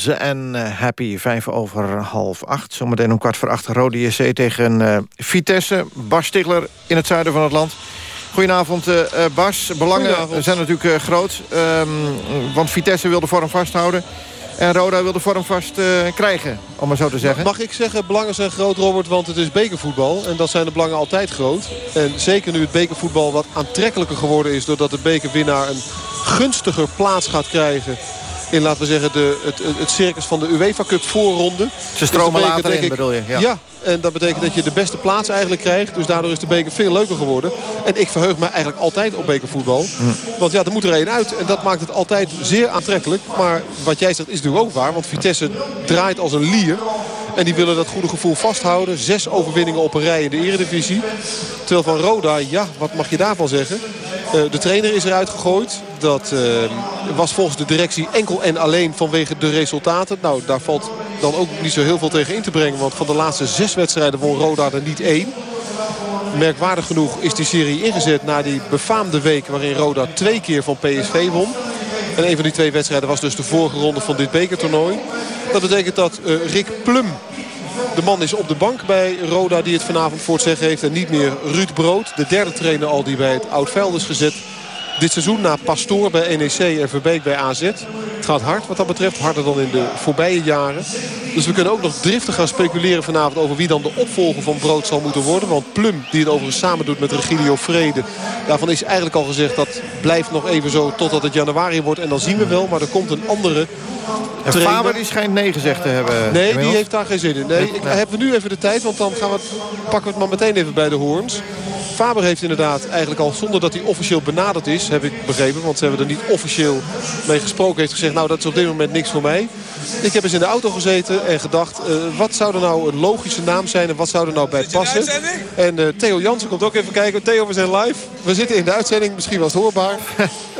Williams en uh, Happy, vijf over half acht. Zometeen om kwart voor acht, Rode JC tegen uh, Vitesse. Bas Stigler in het zuiden van het land. Goedenavond uh, Bas. Belangen zijn natuurlijk groot. Um, want Vitesse wil de vorm vasthouden. En Roda wil de vorm vast uh, krijgen, om maar zo te zeggen. Mag ik zeggen, belangen zijn groot, Robert, want het is bekervoetbal. En dat zijn de belangen altijd groot. En zeker nu het bekervoetbal wat aantrekkelijker geworden is... doordat de bekerwinnaar een gunstiger plaats gaat krijgen in, laten we zeggen, de, het, het circus van de UEFA Cup voorronde. Ze stromen dus later in, ik, bedoel je? Ja. ja. en dat betekent dat je de beste plaats eigenlijk krijgt. Dus daardoor is de beker veel leuker geworden. En ik verheug me eigenlijk altijd op bekervoetbal. Hm. Want ja, er moet er één uit. En dat maakt het altijd zeer aantrekkelijk. Maar wat jij zegt is natuurlijk ook waar. Want Vitesse draait als een lier. En die willen dat goede gevoel vasthouden. Zes overwinningen op een rij in de eredivisie. Terwijl van Roda, ja, wat mag je daarvan zeggen? Uh, de trainer is eruit gegooid. Dat uh, was volgens de directie enkel en alleen vanwege de resultaten. Nou, daar valt dan ook niet zo heel veel tegen in te brengen. Want van de laatste zes wedstrijden won Roda er niet één. Merkwaardig genoeg is die serie ingezet na die befaamde week... waarin Roda twee keer van PSV won. En een van die twee wedstrijden was dus de vorige ronde van dit bekertoernooi. Dat betekent dat uh, Rick Plum de man is op de bank bij Roda die het vanavond voor het zeggen heeft. En niet meer Ruud Brood, de derde trainer al die bij het Oudveld is gezet. Dit seizoen na Pastoor bij NEC en Verbeek bij AZ. Het gaat hard wat dat betreft. Harder dan in de voorbije jaren. Dus we kunnen ook nog driftig gaan speculeren vanavond over wie dan de opvolger van Brood zal moeten worden. Want Plum, die het overigens samen doet met Regilio Vrede. Daarvan is eigenlijk al gezegd dat blijft nog even zo totdat het januari wordt. En dan zien we wel. Maar er komt een andere en Faber die schijnt nee gezegd te hebben. Nee, die heeft daar geen zin in. Nee, ik, hebben we nu even de tijd, want dan gaan we, pakken we het maar meteen even bij de hoorns. Faber heeft inderdaad eigenlijk al zonder dat hij officieel benaderd is, heb ik begrepen. Want ze hebben er niet officieel mee gesproken. Heeft gezegd, nou dat is op dit moment niks voor mij. Ik heb eens in de auto gezeten en gedacht, uh, wat zou er nou een logische naam zijn en wat zou er nou bij passen. En uh, Theo Jansen komt ook even kijken. Theo, we zijn live. We zitten in de uitzending, misschien was het hoorbaar.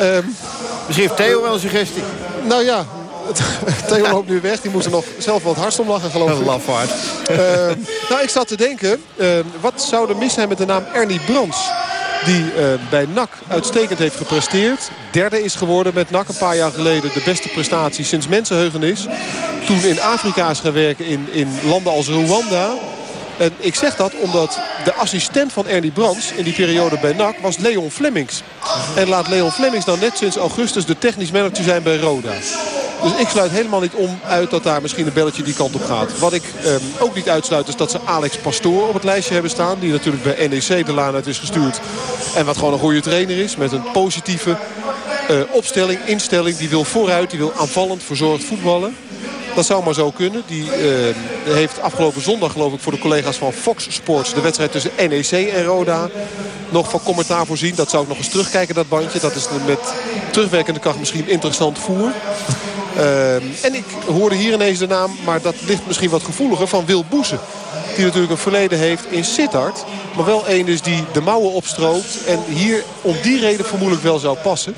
um, misschien heeft Theo wel een suggestie. Nou ja, Theo loopt nu weg. Die moest er nog zelf wat hardst om lachen, geloof ik. Lafaard. Uh, nou, ik zat te denken. Uh, wat zou er mis zijn met de naam Ernie Brands? Die uh, bij NAC uitstekend heeft gepresteerd. Derde is geworden met NAC een paar jaar geleden. De beste prestatie sinds mensenheugenis. Toen in Afrika is gaan werken in, in landen als Rwanda. En ik zeg dat omdat de assistent van Ernie Brands in die periode bij NAC was Leon Flemings. En laat Leon Flemings dan net sinds augustus de technisch manager zijn bij Roda. Dus ik sluit helemaal niet om uit dat daar misschien een belletje die kant op gaat. Wat ik um, ook niet uitsluit is dat ze Alex Pastoor op het lijstje hebben staan. Die natuurlijk bij NEC de laan uit is gestuurd. En wat gewoon een goede trainer is. Met een positieve uh, opstelling, instelling. Die wil vooruit, die wil aanvallend, verzorgd voetballen. Dat zou maar zo kunnen. Die uh, heeft afgelopen zondag geloof ik voor de collega's van Fox Sports... de wedstrijd tussen NEC en Roda nog van commentaar voorzien. Dat zou ik nog eens terugkijken, dat bandje. Dat is met terugwerkende kracht misschien interessant voer. Uh, en ik hoorde hier ineens de naam, maar dat ligt misschien wat gevoeliger, van Wil Boesen. Die natuurlijk een verleden heeft in Sittard. Maar wel een is die de mouwen opstroopt. En hier om die reden vermoedelijk wel zou passen.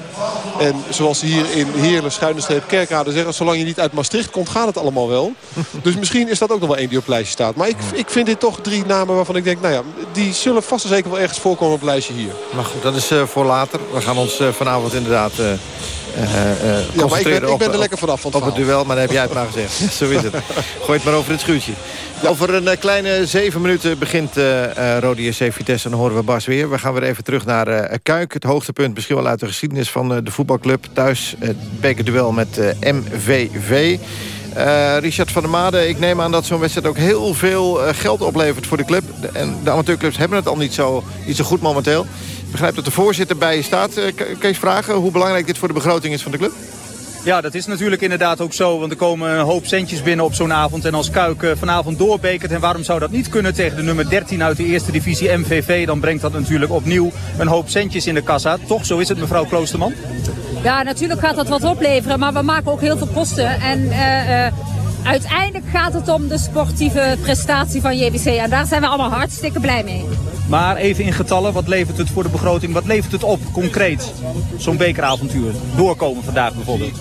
En zoals ze hier in Heerlen, Schuinenstreep, Kerkrade zeggen... zolang je niet uit Maastricht komt, gaat het allemaal wel. Dus misschien is dat ook nog wel één die op het lijstje staat. Maar ik, ik vind dit toch drie namen waarvan ik denk... nou ja, die zullen vast en zeker wel ergens voorkomen op het lijstje hier. Maar goed, dat is uh, voor later. We gaan ons uh, vanavond inderdaad... Uh... Uh, uh, ja, ik ben, ik ben er lekker vanaf van het Op het duel, maar dan heb jij het maar gezegd. Zo is het. Gooi het maar over het schuurtje. Over een uh, kleine zeven minuten begint uh, Rode JC Vitesse. En dan horen we Bas weer. We gaan weer even terug naar uh, Kuik. Het hoogtepunt misschien wel uit de geschiedenis van de voetbalclub. Thuis het bekerduel met MVV. Richard van der Made, ik neem aan dat zo'n wedstrijd ook heel veel geld oplevert voor de club. En de amateurclubs hebben het al niet zo, niet zo goed momenteel. Ik begrijp dat de voorzitter bij je staat. je eens vragen hoe belangrijk dit voor de begroting is van de club? Ja, dat is natuurlijk inderdaad ook zo. Want er komen een hoop centjes binnen op zo'n avond. En als Kuik eh, vanavond doorbekert. En waarom zou dat niet kunnen tegen de nummer 13 uit de eerste divisie MVV? Dan brengt dat natuurlijk opnieuw een hoop centjes in de kassa. Toch, zo is het mevrouw Kloosterman? Ja, natuurlijk gaat dat wat opleveren. Maar we maken ook heel veel kosten. En uh, uh, uiteindelijk gaat het om de sportieve prestatie van JBC. En daar zijn we allemaal hartstikke blij mee. Maar even in getallen, wat levert het voor de begroting? Wat levert het op, concreet? Zo'n bekeravontuur. Doorkomen vandaag bijvoorbeeld.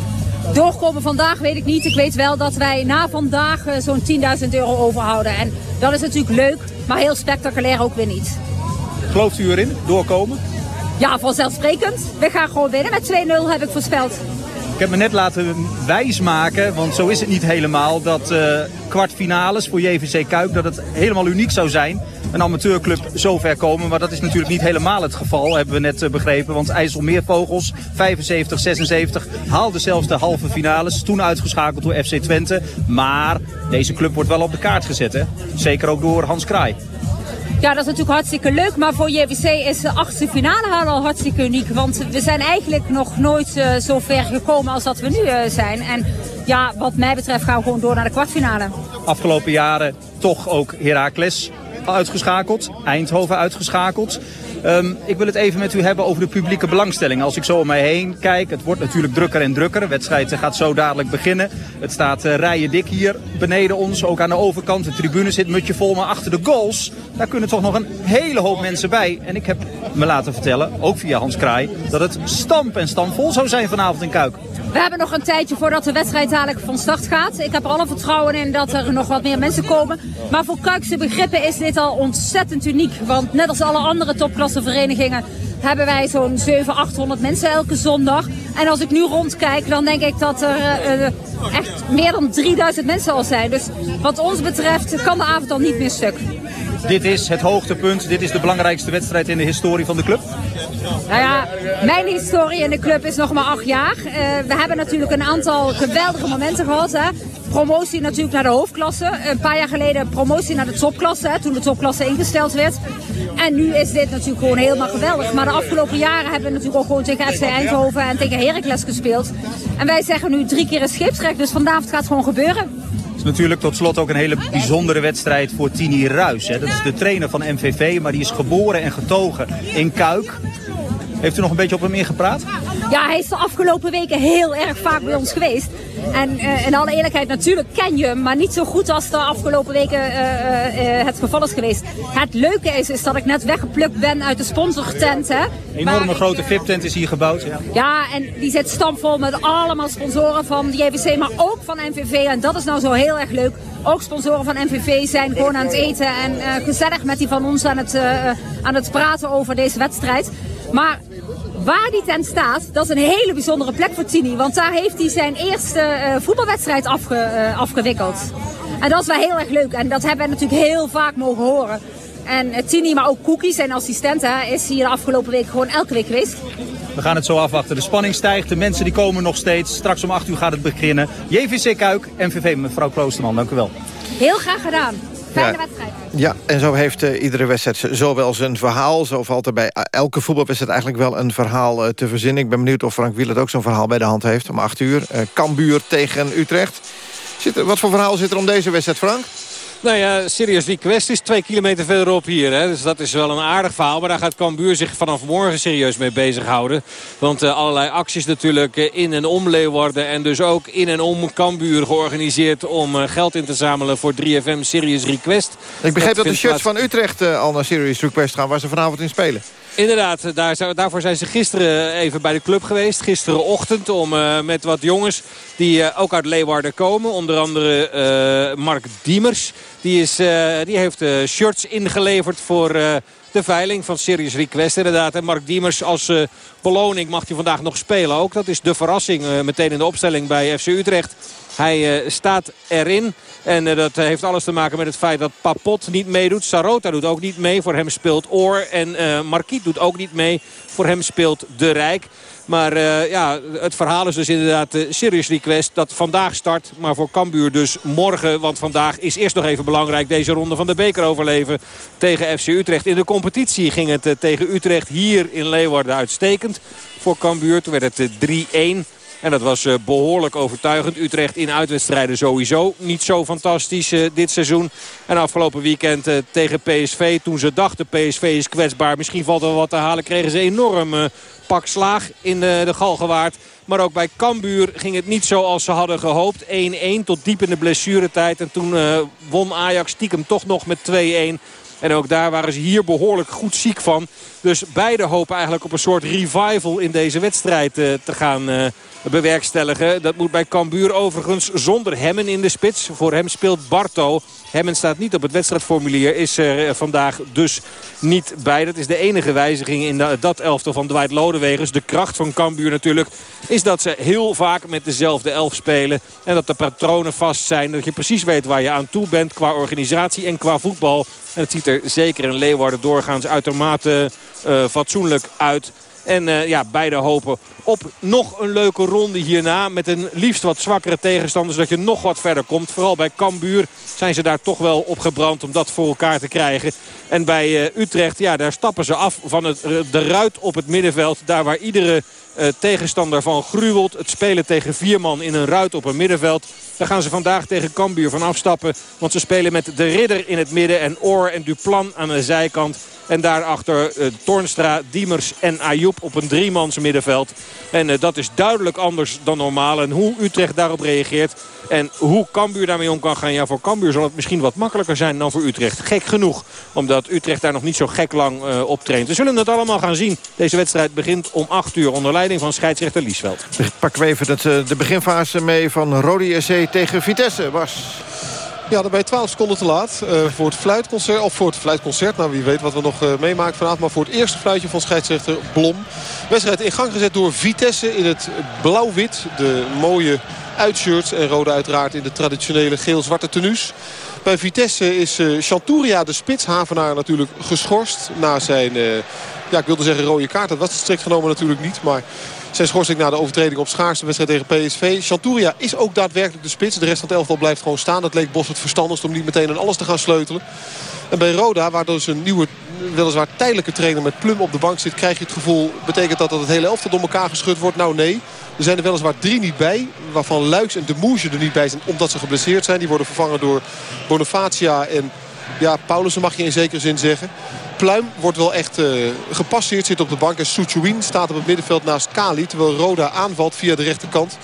Doorkomen vandaag weet ik niet. Ik weet wel dat wij na vandaag zo'n 10.000 euro overhouden. En dat is natuurlijk leuk, maar heel spectaculair ook weer niet. Gelooft u erin? Doorkomen? Ja, vanzelfsprekend. We gaan gewoon winnen. Met 2-0 heb ik voorspeld. Ik heb me net laten wijsmaken, want zo is het niet helemaal... dat uh, kwartfinales voor JVC Kuik dat het helemaal uniek zou zijn. Een amateurclub zo ver komen. Maar dat is natuurlijk niet helemaal het geval, hebben we net uh, begrepen. Want IJsselmeervogels, 75, 76, haalde zelfs de halve finales. Toen uitgeschakeld door FC Twente. Maar deze club wordt wel op de kaart gezet, hè? Zeker ook door Hans Kraai. Ja, dat is natuurlijk hartstikke leuk. Maar voor JVC is de achtste finale al hartstikke uniek. Want we zijn eigenlijk nog nooit uh, zo ver gekomen als dat we nu uh, zijn. En ja, wat mij betreft gaan we gewoon door naar de kwartfinale. Afgelopen jaren toch ook Heracles uitgeschakeld. Eindhoven uitgeschakeld. Um, ik wil het even met u hebben over de publieke belangstelling. Als ik zo om mij heen kijk, het wordt natuurlijk drukker en drukker. De wedstrijd gaat zo dadelijk beginnen. Het staat uh, rijen dik hier beneden ons, ook aan de overkant. De tribune zit mutje vol, maar achter de goals... daar kunnen toch nog een hele hoop mensen bij. En ik heb me laten vertellen, ook via Hans Kraai... dat het stamp en stampvol zou zijn vanavond in Kuik. We hebben nog een tijdje voordat de wedstrijd dadelijk van start gaat. Ik heb er alle vertrouwen in dat er nog wat meer mensen komen. Maar voor Kuikse begrippen is dit al ontzettend uniek. Want net als alle andere topklasseverenigingen hebben wij zo'n 700, 800 mensen elke zondag. En als ik nu rondkijk, dan denk ik dat er uh, echt meer dan 3000 mensen al zijn. Dus wat ons betreft kan de avond al niet meer stuk. Dit is het hoogtepunt. Dit is de belangrijkste wedstrijd in de historie van de club. Nou ja, mijn historie in de club is nog maar acht jaar. Uh, we hebben natuurlijk een aantal geweldige momenten gehad. Hè. Promotie natuurlijk naar de hoofdklasse. Een paar jaar geleden promotie naar de topklasse. Hè, toen de topklasse ingesteld werd. En nu is dit natuurlijk gewoon helemaal geweldig. Maar de afgelopen jaren hebben we natuurlijk ook gewoon tegen FC Eindhoven en tegen Heracles gespeeld. En wij zeggen nu drie keer een scheepsrecht. Dus vanavond gaat het gewoon gebeuren natuurlijk tot slot ook een hele bijzondere wedstrijd voor Tini Ruis. Hè. Dat is de trainer van MVV, maar die is geboren en getogen in Kuik. Heeft u nog een beetje op hem ingepraat? Ja, hij is de afgelopen weken heel erg vaak bij ons geweest. En uh, in alle eerlijkheid, natuurlijk ken je hem, maar niet zo goed als de afgelopen weken uh, uh, het geval is geweest. Het leuke is, is dat ik net weggeplukt ben uit de sponsortent. Hè, een enorme grote VIP-tent is hier gebouwd. Ja. ja, en die zit stampvol met allemaal sponsoren van de JVC, maar ook van NVV. En dat is nou zo heel erg leuk. Ook sponsoren van NVV zijn gewoon aan het eten en gezellig met die van ons aan het, aan het praten over deze wedstrijd. Maar Waar die tent staat, dat is een hele bijzondere plek voor Tini. Want daar heeft hij zijn eerste uh, voetbalwedstrijd afge, uh, afgewikkeld. En dat is wel heel erg leuk. En dat hebben we natuurlijk heel vaak mogen horen. En uh, Tini, maar ook Cookie, zijn assistent, hè, is hier de afgelopen week gewoon elke week geweest. We gaan het zo afwachten. De spanning stijgt, de mensen die komen nog steeds. Straks om 8 uur gaat het beginnen. JVC Kuik, MVV, mevrouw Kloosterman, dank u wel. Heel graag gedaan. Fijne ja. wedstrijd. Ja, en zo heeft uh, iedere wedstrijd zo wel zijn verhaal. Zo valt er bij elke voetbalwedstrijd eigenlijk wel een verhaal uh, te verzinnen. Ik ben benieuwd of Frank Wielert ook zo'n verhaal bij de hand heeft. Om 8 uur, Kambuur tegen Utrecht. Zit er, wat voor verhaal zit er om deze wedstrijd, Frank? Nou ja, Serious Request is twee kilometer verderop hier. Hè. Dus dat is wel een aardig verhaal. Maar daar gaat Cambuur zich vanaf morgen serieus mee bezighouden. Want uh, allerlei acties natuurlijk uh, in en om Leeuwarden. En dus ook in en om Cambuur georganiseerd om uh, geld in te zamelen voor 3FM Serious Request. Ik begreep dat, dat de shirts plaats... van Utrecht al naar Serious Request gaan waar ze vanavond in spelen. Inderdaad, daar, daarvoor zijn ze gisteren even bij de club geweest. Gisterenochtend om uh, met wat jongens die uh, ook uit Leeuwarden komen. Onder andere uh, Mark Diemers. Die, is, die heeft shirts ingeleverd voor de veiling van Serious Request. Inderdaad, en Mark Diemers als beloning mag hij vandaag nog spelen ook. Dat is de verrassing meteen in de opstelling bij FC Utrecht. Hij uh, staat erin. En uh, dat heeft alles te maken met het feit dat Papot niet meedoet. Sarota doet ook niet mee. Voor hem speelt Oor. En Marquiet doet ook niet mee. Voor hem speelt De Rijk. Maar ja, het verhaal is dus inderdaad de Serious Request dat vandaag start. Maar voor Cambuur dus morgen. Want vandaag is eerst nog even belangrijk deze ronde van de beker overleven tegen FC Utrecht. In de competitie ging het tegen Utrecht hier in Leeuwarden uitstekend. Voor Cambuur toen werd het 3-1. En dat was uh, behoorlijk overtuigend. Utrecht in uitwedstrijden sowieso niet zo fantastisch uh, dit seizoen. En afgelopen weekend uh, tegen PSV. Toen ze dachten PSV is kwetsbaar. Misschien valt er wat te halen. Kregen ze enorm pak slaag in de, de Galgenwaard. Maar ook bij Cambuur ging het niet zoals ze hadden gehoopt. 1-1 tot diep in de blessuretijd. En toen won Ajax stiekem toch nog met 2-1. En ook daar waren ze hier behoorlijk goed ziek van. Dus beide hopen eigenlijk op een soort revival in deze wedstrijd te gaan bewerkstelligen. Dat moet bij Cambuur overigens zonder Hemmen in de spits. Voor hem speelt Barto. Hemmen staat niet op het wedstrijdformulier. Is er vandaag dus niet bij. Dat is de enige wijziging in dat elftal van Dwight Lodewegers. De kracht van Cambuur natuurlijk is dat ze heel vaak met dezelfde elf spelen. En dat de patronen vast zijn. Dat je precies weet waar je aan toe bent qua organisatie en qua voetbal. En het ziet er zeker in Leeuwarden doorgaans uitermate uh, fatsoenlijk uit. En uh, ja, beide hopen op nog een leuke ronde hierna. Met een liefst wat zwakkere tegenstanders. Dat je nog wat verder komt. Vooral bij Cambuur zijn ze daar toch wel op gebrand om dat voor elkaar te krijgen. En bij uh, Utrecht, ja, daar stappen ze af van het, de ruit op het middenveld. Daar waar iedere uh, tegenstander van gruwelt. Het spelen tegen vier man in een ruit op een middenveld. Daar gaan ze vandaag tegen Cambuur van afstappen. Want ze spelen met de Ridder in het midden en Oor en Duplan aan de zijkant. En daarachter uh, Tornstra, Diemers en Ayoub op een driemans middenveld. En uh, dat is duidelijk anders dan normaal. En hoe Utrecht daarop reageert en hoe Cambuur daarmee om kan gaan. Ja, voor Cambuur zal het misschien wat makkelijker zijn dan voor Utrecht. Gek genoeg, omdat Utrecht daar nog niet zo gek lang uh, op. We zullen het allemaal gaan zien. Deze wedstrijd begint om 8 uur onder leiding van scheidsrechter Liesveld. Pakken we even de beginfase mee van Rodi SC tegen Vitesse. Bas. Ja, dan ben je 12 seconden te laat uh, voor het fluitconcert. Of voor het fluitconcert. Nou, wie weet wat we nog uh, meemaken vanavond. Maar voor het eerste fluitje van scheidsrechter Blom. Wedstrijd in gang gezet door Vitesse in het blauw-wit. De mooie uitshirts en rode uiteraard in de traditionele geel-zwarte tenues. Bij Vitesse is uh, Chanturia de spits. Havenaar natuurlijk geschorst na zijn... ja, ik wilde zeggen rode kaart. Dat was strikt genomen natuurlijk niet. Maar zijn schorsing na de overtreding op schaarste wedstrijd tegen PSV. Chanturia is ook daadwerkelijk de spits. De rest van het elftal blijft gewoon staan. Dat leek Bos het verstandigst om niet meteen aan alles te gaan sleutelen. En bij Roda, waar dus een nieuwe, weliswaar tijdelijke trainer met Plum op de bank zit... krijg je het gevoel, betekent dat dat het hele elftal door elkaar geschud wordt? Nou nee, er zijn er weliswaar drie niet bij. Waarvan Luiks en de er niet bij zijn omdat ze geblesseerd zijn. Die worden vervangen door Bonifacia en ja, Paulussen mag je in zekere zin zeggen. Pluim wordt wel echt uh, gepasseerd. Zit op de bank. En Soetjouin staat op het middenveld naast Kali. Terwijl Roda aanvalt via de rechterkant.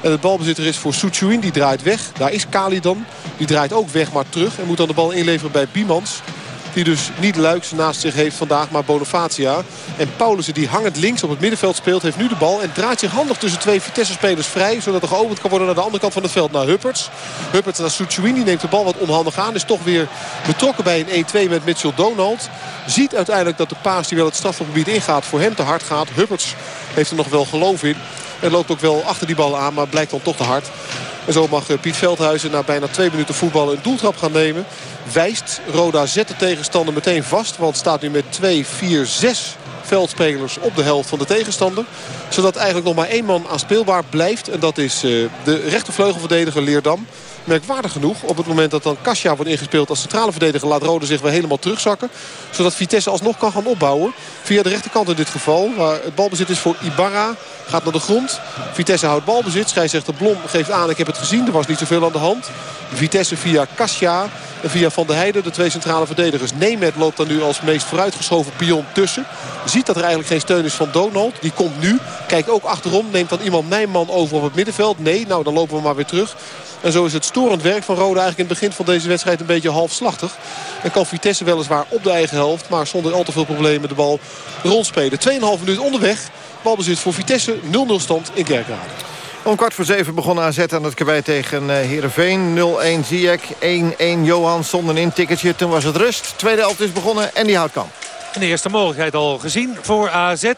En het balbezitter is voor Soetjouin. Die draait weg. Daar is Kali dan. Die draait ook weg maar terug. En moet dan de bal inleveren bij Biemans. Die dus niet Luiks naast zich heeft vandaag, maar Bonifacia. En Paulussen die hangend links op het middenveld speelt, heeft nu de bal. En draait zich handig tussen twee Vitesse-spelers vrij. Zodat er geopend kan worden naar de andere kant van het veld naar Hupperts. Hupperts naar Soetjouin, die neemt de bal wat onhandig aan. Is toch weer betrokken bij een 1-2 met Mitchell Donald. Ziet uiteindelijk dat de paas die wel het strafgebied ingaat voor hem te hard gaat. Hupperts heeft er nog wel geloof in. En loopt ook wel achter die bal aan, maar blijkt dan toch te hard. En zo mag Piet Veldhuizen na bijna twee minuten voetballen een doeltrap gaan nemen. Wijst Roda zet de tegenstander meteen vast. Want staat nu met 2, 4, 6 veldspelers op de helft van de tegenstander. Zodat eigenlijk nog maar één man aanspeelbaar blijft. En dat is de rechtervleugelverdediger Leerdam. Merkwaardig genoeg, op het moment dat dan Kasia wordt ingespeeld als centrale verdediger... laat Rode zich weer helemaal terugzakken. Zodat Vitesse alsnog kan gaan opbouwen. Via de rechterkant in dit geval. Waar het balbezit is voor Ibarra. Gaat naar de grond. Vitesse houdt balbezit. Scheidsrechter Blom geeft aan, ik heb het gezien. Er was niet zoveel aan de hand. Vitesse via Kasia en via Van der Heijden, de twee centrale verdedigers. Nemet loopt dan nu als meest vooruitgeschoven pion tussen. Ziet dat er eigenlijk geen steun is van Donald. Die komt nu. Kijkt ook achterom. Neemt dan iemand Nijman over op het middenveld. Nee, nou dan lopen we maar weer terug. En zo is het storend werk van Roda eigenlijk in het begin van deze wedstrijd een beetje halfslachtig. En kan Vitesse weliswaar op de eigen helft, maar zonder al te veel problemen de bal rondspelen. 2,5 minuut onderweg. Balbezit voor Vitesse, 0-0 stand in Kerkrade. Om kwart voor zeven begon AZ aan het kabij tegen Heerenveen. 0-1 Ziyech, 1-1 Johan zonder een intikketje. Toen was het rust. Tweede helft is begonnen en die houdt kamp. De eerste mogelijkheid al gezien voor AZ.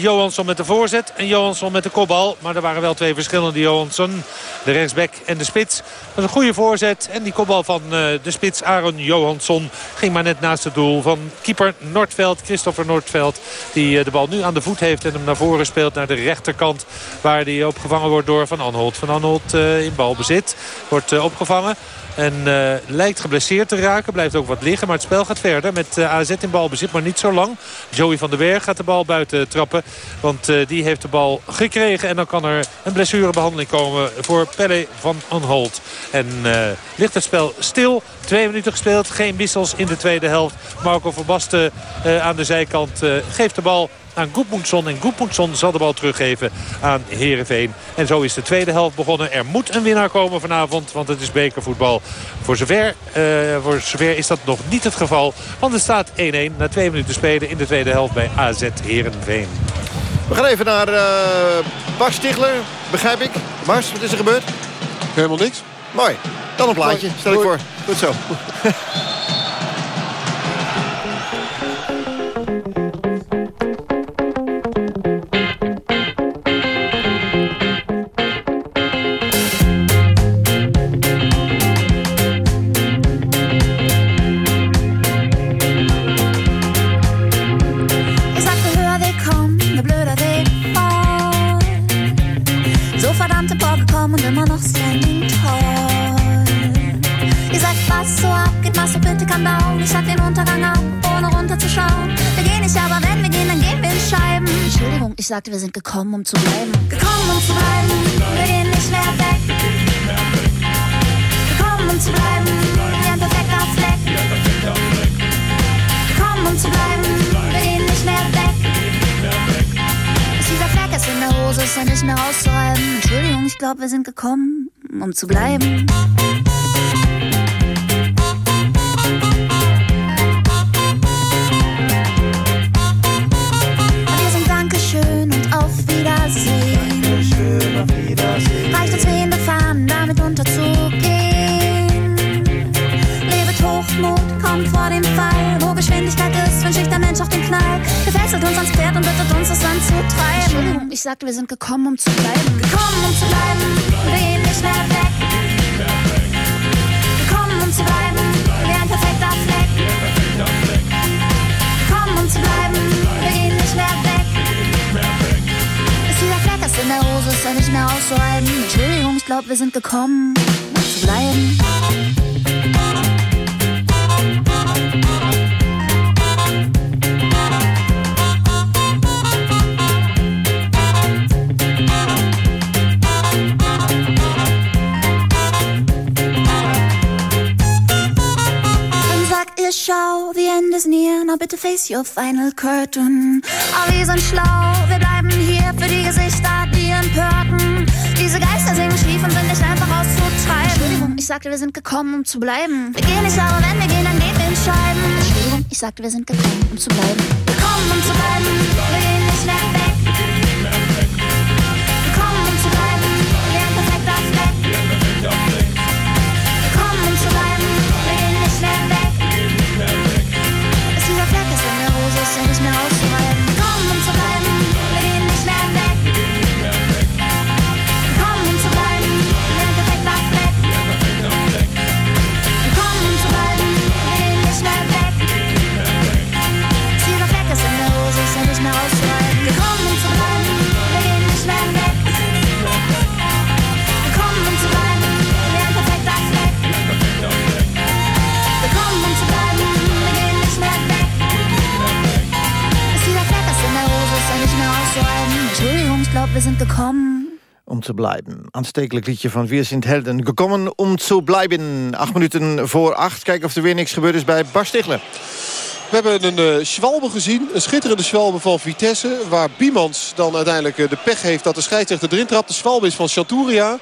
Johansson met de voorzet en Johansson met de kopbal. Maar er waren wel twee verschillende Johansson. De rechtsback en de spits. Dat was een goede voorzet. En die kopbal van de spits Aaron Johansson ging maar net naast het doel van keeper Noordveld. Christopher Noordveld. Die de bal nu aan de voet heeft en hem naar voren speelt naar de rechterkant. Waar die opgevangen wordt door Van Anholt. Van Anholt in balbezit. Wordt opgevangen. En uh, lijkt geblesseerd te raken. Blijft ook wat liggen. Maar het spel gaat verder met uh, AZ in balbezit. Maar niet zo lang. Joey van der Berg gaat de bal buiten trappen. Want uh, die heeft de bal gekregen. En dan kan er een blessurebehandeling komen voor Pelle van Anholt. En ligt het spel stil. Twee minuten gespeeld. Geen wissels in de tweede helft. Marco Verbasten aan de zijkant geeft de bal aan Goedmoedson. En Goedmoedson zal de bal teruggeven aan Heerenveen. En zo is de tweede helft begonnen. Er moet een winnaar komen vanavond, want het is bekervoetbal. Voor zover, uh, voor zover is dat nog niet het geval. Want het staat 1-1 na twee minuten spelen in de tweede helft bij AZ Heerenveen. We gaan even naar uh, Bas Stigler, begrijp ik. Bas, wat is er gebeurd? Helemaal niks. Mooi. Dan een plaatje, stel ik voor. Goed zo. sagte, wir sind gekommen, um zu bleiben. Gekommen, um zu bleiben. Wir gehen nicht mehr weg. Gekommen, um zu bleiben. Wie ein perfekter Fleck. Gekommen, um zu bleiben. Wir gehen nicht mehr weg. Ist dieser Fleck ist in der Hose, ist ja nicht mehr auszureiben. Entschuldigung, ich glaube, wir sind gekommen, um zu bleiben. Ich sagte, wir sind gekommen, um zu bleiben. Gekommen, um zu bleiben. Wir gehen nicht mehr weg. Gekommen, um zu bleiben. Wie ein perfekter Fleck. Gekommen, um zu bleiben. Wir gehen nicht mehr weg. Ist in der Hose, ist ja nicht mehr auszuhalten. Entschuldigung, ich glaube, wir sind gekommen, um zu bleiben. Schau, the end is near, now bitte face your final curtain. Aber wir sind schlau, wir bleiben hier für die Gesichter, die empörten. Diese Geister singen schief und sind nicht einfach auszutreiben. Entschuldigung, ich sagte, wir sind gekommen, um zu bleiben. Wir gehen nicht, aber wenn wir gehen, dann gehen wir in Scheiben. Entschuldigung, ich sagte, wir sind gekommen, um zu bleiben. Gekommen, um zu bleiben, wir gehen nicht weg. Sind gekommen. Om te blijven. Aanstekelijk liedje van Wir sind Helden. Gekomen om te blijven. Acht minuten voor acht. Kijken of er weer niks gebeurd is bij Bas Stigler. We hebben een uh, Schwalbe gezien. Een schitterende Schwalbe van Vitesse. Waar Biemans dan uiteindelijk uh, de pech heeft dat de scheidsrechter erin trapt. De Schwalbe is van Chanturia.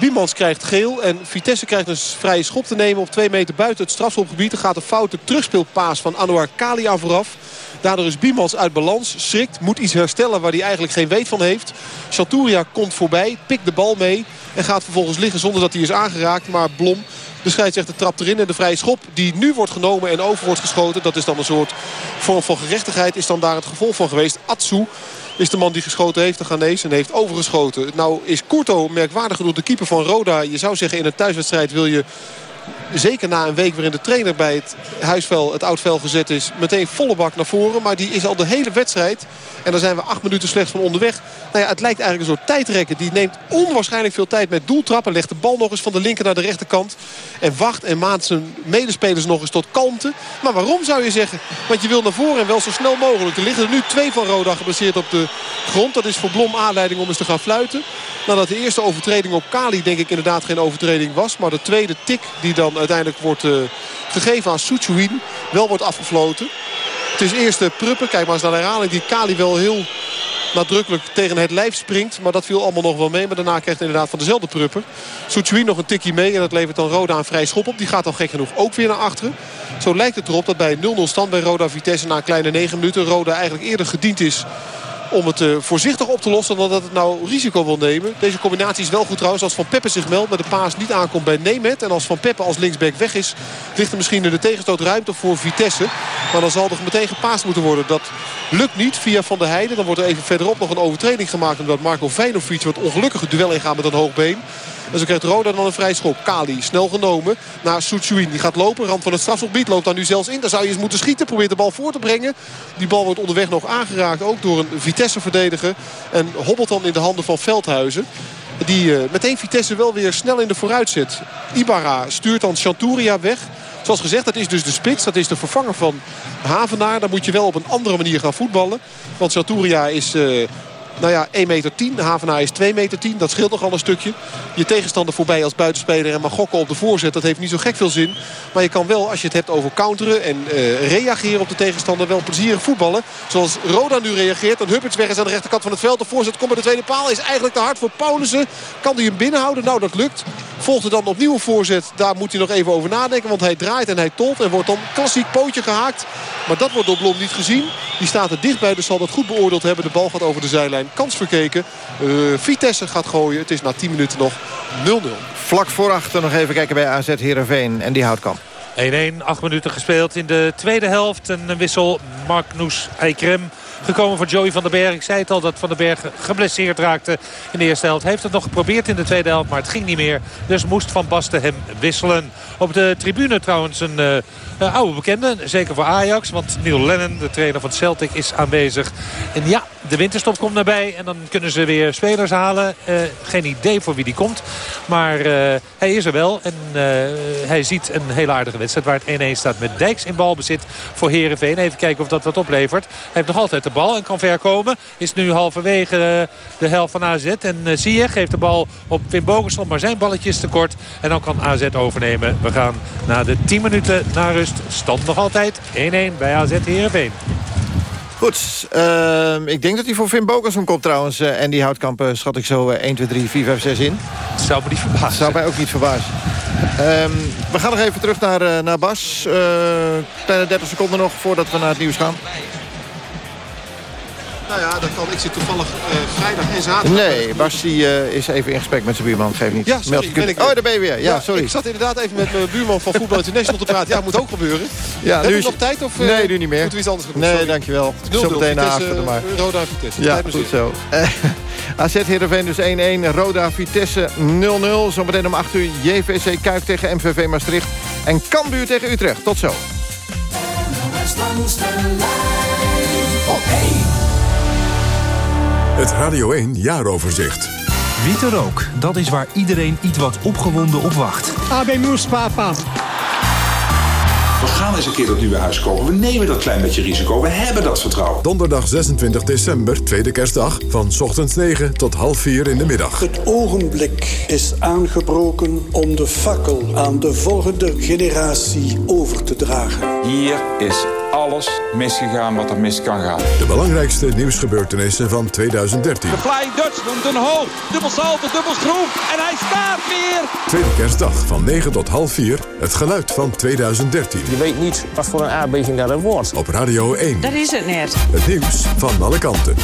Biemans krijgt geel en Vitesse krijgt een vrije schop te nemen op twee meter buiten het strafschopgebied. Er gaat een foute terugspeelpaas van Anouar Kali aan vooraf. Daardoor is Biemans uit balans, schrikt, moet iets herstellen waar hij eigenlijk geen weet van heeft. Chanturia komt voorbij, pikt de bal mee en gaat vervolgens liggen zonder dat hij is aangeraakt. Maar Blom, de scheidsrechter, trapt erin en de vrije schop die nu wordt genomen en over wordt geschoten. Dat is dan een soort vorm van gerechtigheid, is dan daar het gevolg van geweest. Atsu is de man die geschoten heeft, de Ghanese, en heeft overgeschoten. Nou is Kurto merkwaardig genoeg de keeper van Roda. Je zou zeggen in een thuiswedstrijd wil je zeker na een week waarin de trainer bij het huisvel, het oudvel gezet is... meteen volle bak naar voren. Maar die is al de hele wedstrijd. En daar zijn we acht minuten slechts van onderweg. Nou ja, het lijkt eigenlijk een soort tijdrekken. Die neemt onwaarschijnlijk veel tijd met doeltrappen. Legt de bal nog eens van de linker naar de rechterkant. En wacht en maakt zijn medespelers nog eens tot kalmte. Maar waarom zou je zeggen? Want je wil naar voren en wel zo snel mogelijk. Er liggen er nu twee van Roda gebaseerd op de grond. Dat is voor Blom aanleiding om eens te gaan fluiten. Nadat de eerste overtreding op Kali denk ik inderdaad geen overtreding was. Maar de tweede tik die dan uiteindelijk wordt uh, gegeven aan Soetjouin wel wordt afgefloten. Het is eerst de Pruppen. Kijk maar eens naar de herhaling. Die Kali wel heel nadrukkelijk tegen het lijf springt. Maar dat viel allemaal nog wel mee. Maar daarna krijgt inderdaad van dezelfde Pruppen. Soetjui nog een tikje mee. En dat levert dan Roda een vrij schop op. Die gaat dan gek genoeg ook weer naar achteren. Zo lijkt het erop dat bij 0-0 stand bij Roda Vitesse na een kleine 9 minuten... Roda eigenlijk eerder gediend is om het uh, voorzichtig op te lossen dan dat het nou risico wil nemen. Deze combinatie is wel goed trouwens als Van Peppe zich meldt met de paas niet aankomt bij Nemet. En als Van Peppe als linksback weg is, ligt er misschien in de tegenstoot ruimte voor Vitesse. Maar dan zal er meteen gepaast moeten worden. Dat lukt niet via Van der Heijden. Dan wordt er even verderop nog een overtreding gemaakt omdat Marco Vijnovic wat ongelukkige duel ingaan met een hoog been. En zo krijgt Roda dan een vrij schop. Kali snel genomen naar Soetsuin. Die gaat lopen. Rand van het strafschopgebied loopt daar nu zelfs in. Daar zou je eens moeten schieten. Probeert de bal voor te brengen. Die bal wordt onderweg nog aangeraakt. Ook door een Vitesse-verdediger. En hobbelt dan in de handen van Veldhuizen. Die uh, meteen Vitesse wel weer snel in de vooruit zet. Ibarra stuurt dan Chanturia weg. Zoals gezegd, dat is dus de spits. Dat is de vervanger van Havenaar. Dan moet je wel op een andere manier gaan voetballen. Want Chanturia is... Uh, nou ja, 1 meter 10. De Havenaar is 2 meter 10. Dat scheelt nogal een stukje. Je tegenstander voorbij als buitenspeler en maar gokken op de voorzet. Dat heeft niet zo gek veel zin. Maar je kan wel, als je het hebt over counteren en uh, reageren op de tegenstander... wel plezierig voetballen. Zoals Roda nu reageert. Dan Huppets weg is aan de rechterkant van het veld. De voorzet komt bij de tweede paal. Is eigenlijk te hard voor Paulussen. Kan hij hem binnenhouden? Nou, dat lukt. Volgt er dan opnieuw een voorzet. Daar moet hij nog even over nadenken. Want hij draait en hij tolt. En wordt dan klassiek pootje gehaakt. Maar dat wordt door Blom niet gezien. Die staat er dichtbij. Dus zal dat goed beoordeeld hebben. De bal gaat over de zijlijn. Kans verkeken. Uh, Vitesse gaat gooien. Het is na 10 minuten nog 0-0. Vlak voor achter nog even kijken bij AZ Heerenveen. En die houdt kan. 1-1, 8 minuten gespeeld in de tweede helft. Een wissel Magnus Eikrem gekomen voor Joey van den Berg. Ik zei het al dat Van den Berg geblesseerd raakte in de eerste helft. Heeft het nog geprobeerd in de tweede helft, maar het ging niet meer. Dus moest Van Basten hem wisselen. Op de tribune trouwens een uh, oude bekende. Zeker voor Ajax, want Neil Lennon, de trainer van Celtic, is aanwezig. En ja, de winterstop komt nabij en dan kunnen ze weer spelers halen. Uh, geen idee voor wie die komt. Maar hij is er wel en hij ziet een hele aardige wedstrijd waar het 1-1 staat met Dijks in balbezit voor Herenveen. Even kijken of dat wat oplevert. Hij heeft nog altijd de bal en kan ver komen. Is nu halverwege de helft van AZ. En uh, Ziyech geeft de bal op Wim Bogenstond. Maar zijn balletje is te kort. En dan kan AZ overnemen. We gaan na de 10 minuten naar rust. Stand nog altijd 1-1 bij AZ Heerenveen. Goed, uh, ik denk dat hij voor Vin Bokerson komt trouwens. Uh, en die houtkamp schat ik zo 1, 2, 3, 4, 5, 6 in. Zou me niet verbazen. Zou mij ook niet verbazen. Um, we gaan nog even terug naar, naar Bas. Kleine 30 seconden nog voordat we naar het nieuws gaan. Nou ja, dat kan. Ik zit toevallig uh, vrijdag en zaterdag. Nee, Bas die, uh, is even in gesprek met zijn buurman. Geef niet. Ja, sorry, ben ik... Oh, daar ben je weer. Ja, ja, sorry. Ik zat inderdaad even met mijn buurman van Voetbal International te praten. Ja, dat moet ook gebeuren. Ja, Heb nu je nog tijd? Of, uh, nee, nu niet meer. Moeten we iets anders gaan doen? Nee, sorry. dankjewel. Zo meteen naar achter maar. Roda Vitesse. Ja, goed zo. AZ Heerenveen dus 1-1. Roda Vitesse 0-0. Zometeen om 8 uur JVC Kuik tegen MVV Maastricht. En Cambuur tegen Utrecht. Tot zo. Op 1. Het Radio 1 jaaroverzicht. Witte rook, dat is waar iedereen iets wat opgewonden op wacht. AB Moes, papa. We gaan eens een keer dat nieuwe huis kopen. We nemen dat klein beetje risico. We hebben dat vertrouwen. Donderdag 26 december, tweede kerstdag, van ochtends 9 tot half 4 in de middag. Het ogenblik is aangebroken om de fakkel aan de volgende generatie over te dragen. Hier is alles misgegaan wat er mis kan gaan. De belangrijkste nieuwsgebeurtenissen van 2013. De Flying Dutch doet een hoog. Dubbel salto, dubbel schroef. En hij staat weer. Tweede kerstdag van 9 tot half 4. Het geluid van 2013. Je weet niet wat voor een aardbeving dat er wordt. Op Radio 1. Dat is het net. Het nieuws van alle kanten.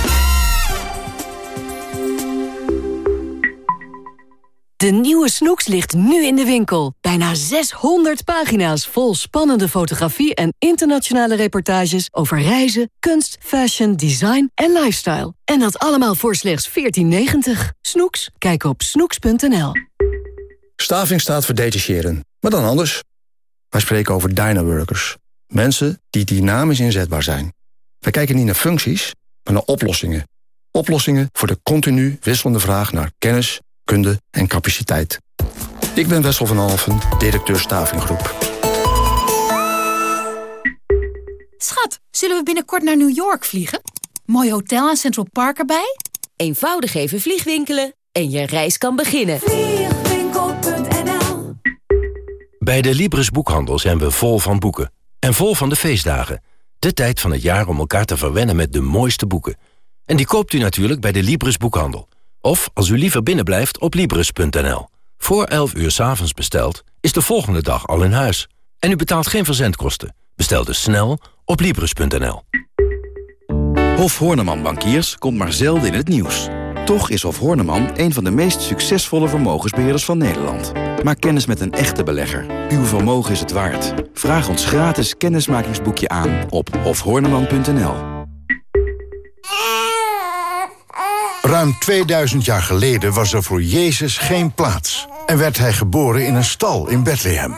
De nieuwe Snoeks ligt nu in de winkel. Bijna 600 pagina's vol spannende fotografie en internationale reportages over reizen, kunst, fashion, design en lifestyle. En dat allemaal voor slechts 14,90. Snoeks? Kijk op snoeks.nl. Staving staat voor detacheren, maar dan anders. Wij spreken over dynaworkers. Mensen die dynamisch inzetbaar zijn. Wij kijken niet naar functies, maar naar oplossingen. Oplossingen voor de continu wisselende vraag naar kennis kunde en capaciteit. Ik ben Wessel van Alfen, directeur Stavinggroep. Schat, zullen we binnenkort naar New York vliegen? Mooi hotel en Central Park erbij? Eenvoudig even vliegwinkelen en je reis kan beginnen. Bij de Libris Boekhandel zijn we vol van boeken. En vol van de feestdagen. De tijd van het jaar om elkaar te verwennen met de mooiste boeken. En die koopt u natuurlijk bij de Libris Boekhandel. Of, als u liever binnenblijft, op Libris.nl. Voor 11 uur s avonds besteld, is de volgende dag al in huis. En u betaalt geen verzendkosten. Bestel dus snel op Libris.nl. Hof Horneman Bankiers komt maar zelden in het nieuws. Toch is Hof Horneman een van de meest succesvolle vermogensbeheerders van Nederland. Maak kennis met een echte belegger. Uw vermogen is het waard. Vraag ons gratis kennismakingsboekje aan op hofhorneman.nl. Ruim 2000 jaar geleden was er voor Jezus geen plaats... en werd hij geboren in een stal in Bethlehem.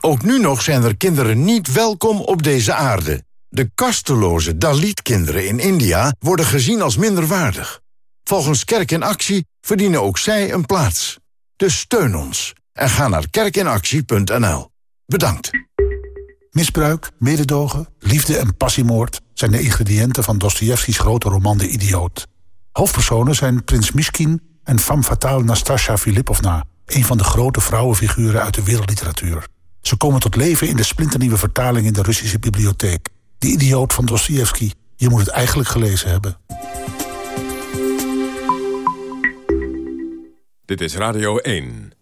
Ook nu nog zijn er kinderen niet welkom op deze aarde. De kasteloze Dalit-kinderen in India worden gezien als minderwaardig. Volgens Kerk in Actie verdienen ook zij een plaats. Dus steun ons en ga naar kerkinactie.nl. Bedankt. Misbruik, mededogen, liefde en passiemoord... zijn de ingrediënten van Dostojevskis grote roman De Idioot. Hoofdpersonen zijn prins Miskin en femme fatale Nastasja Filipovna... een van de grote vrouwenfiguren uit de wereldliteratuur. Ze komen tot leven in de splinternieuwe vertaling in de Russische bibliotheek. De Idioot van Dostoevsky. Je moet het eigenlijk gelezen hebben. Dit is Radio 1.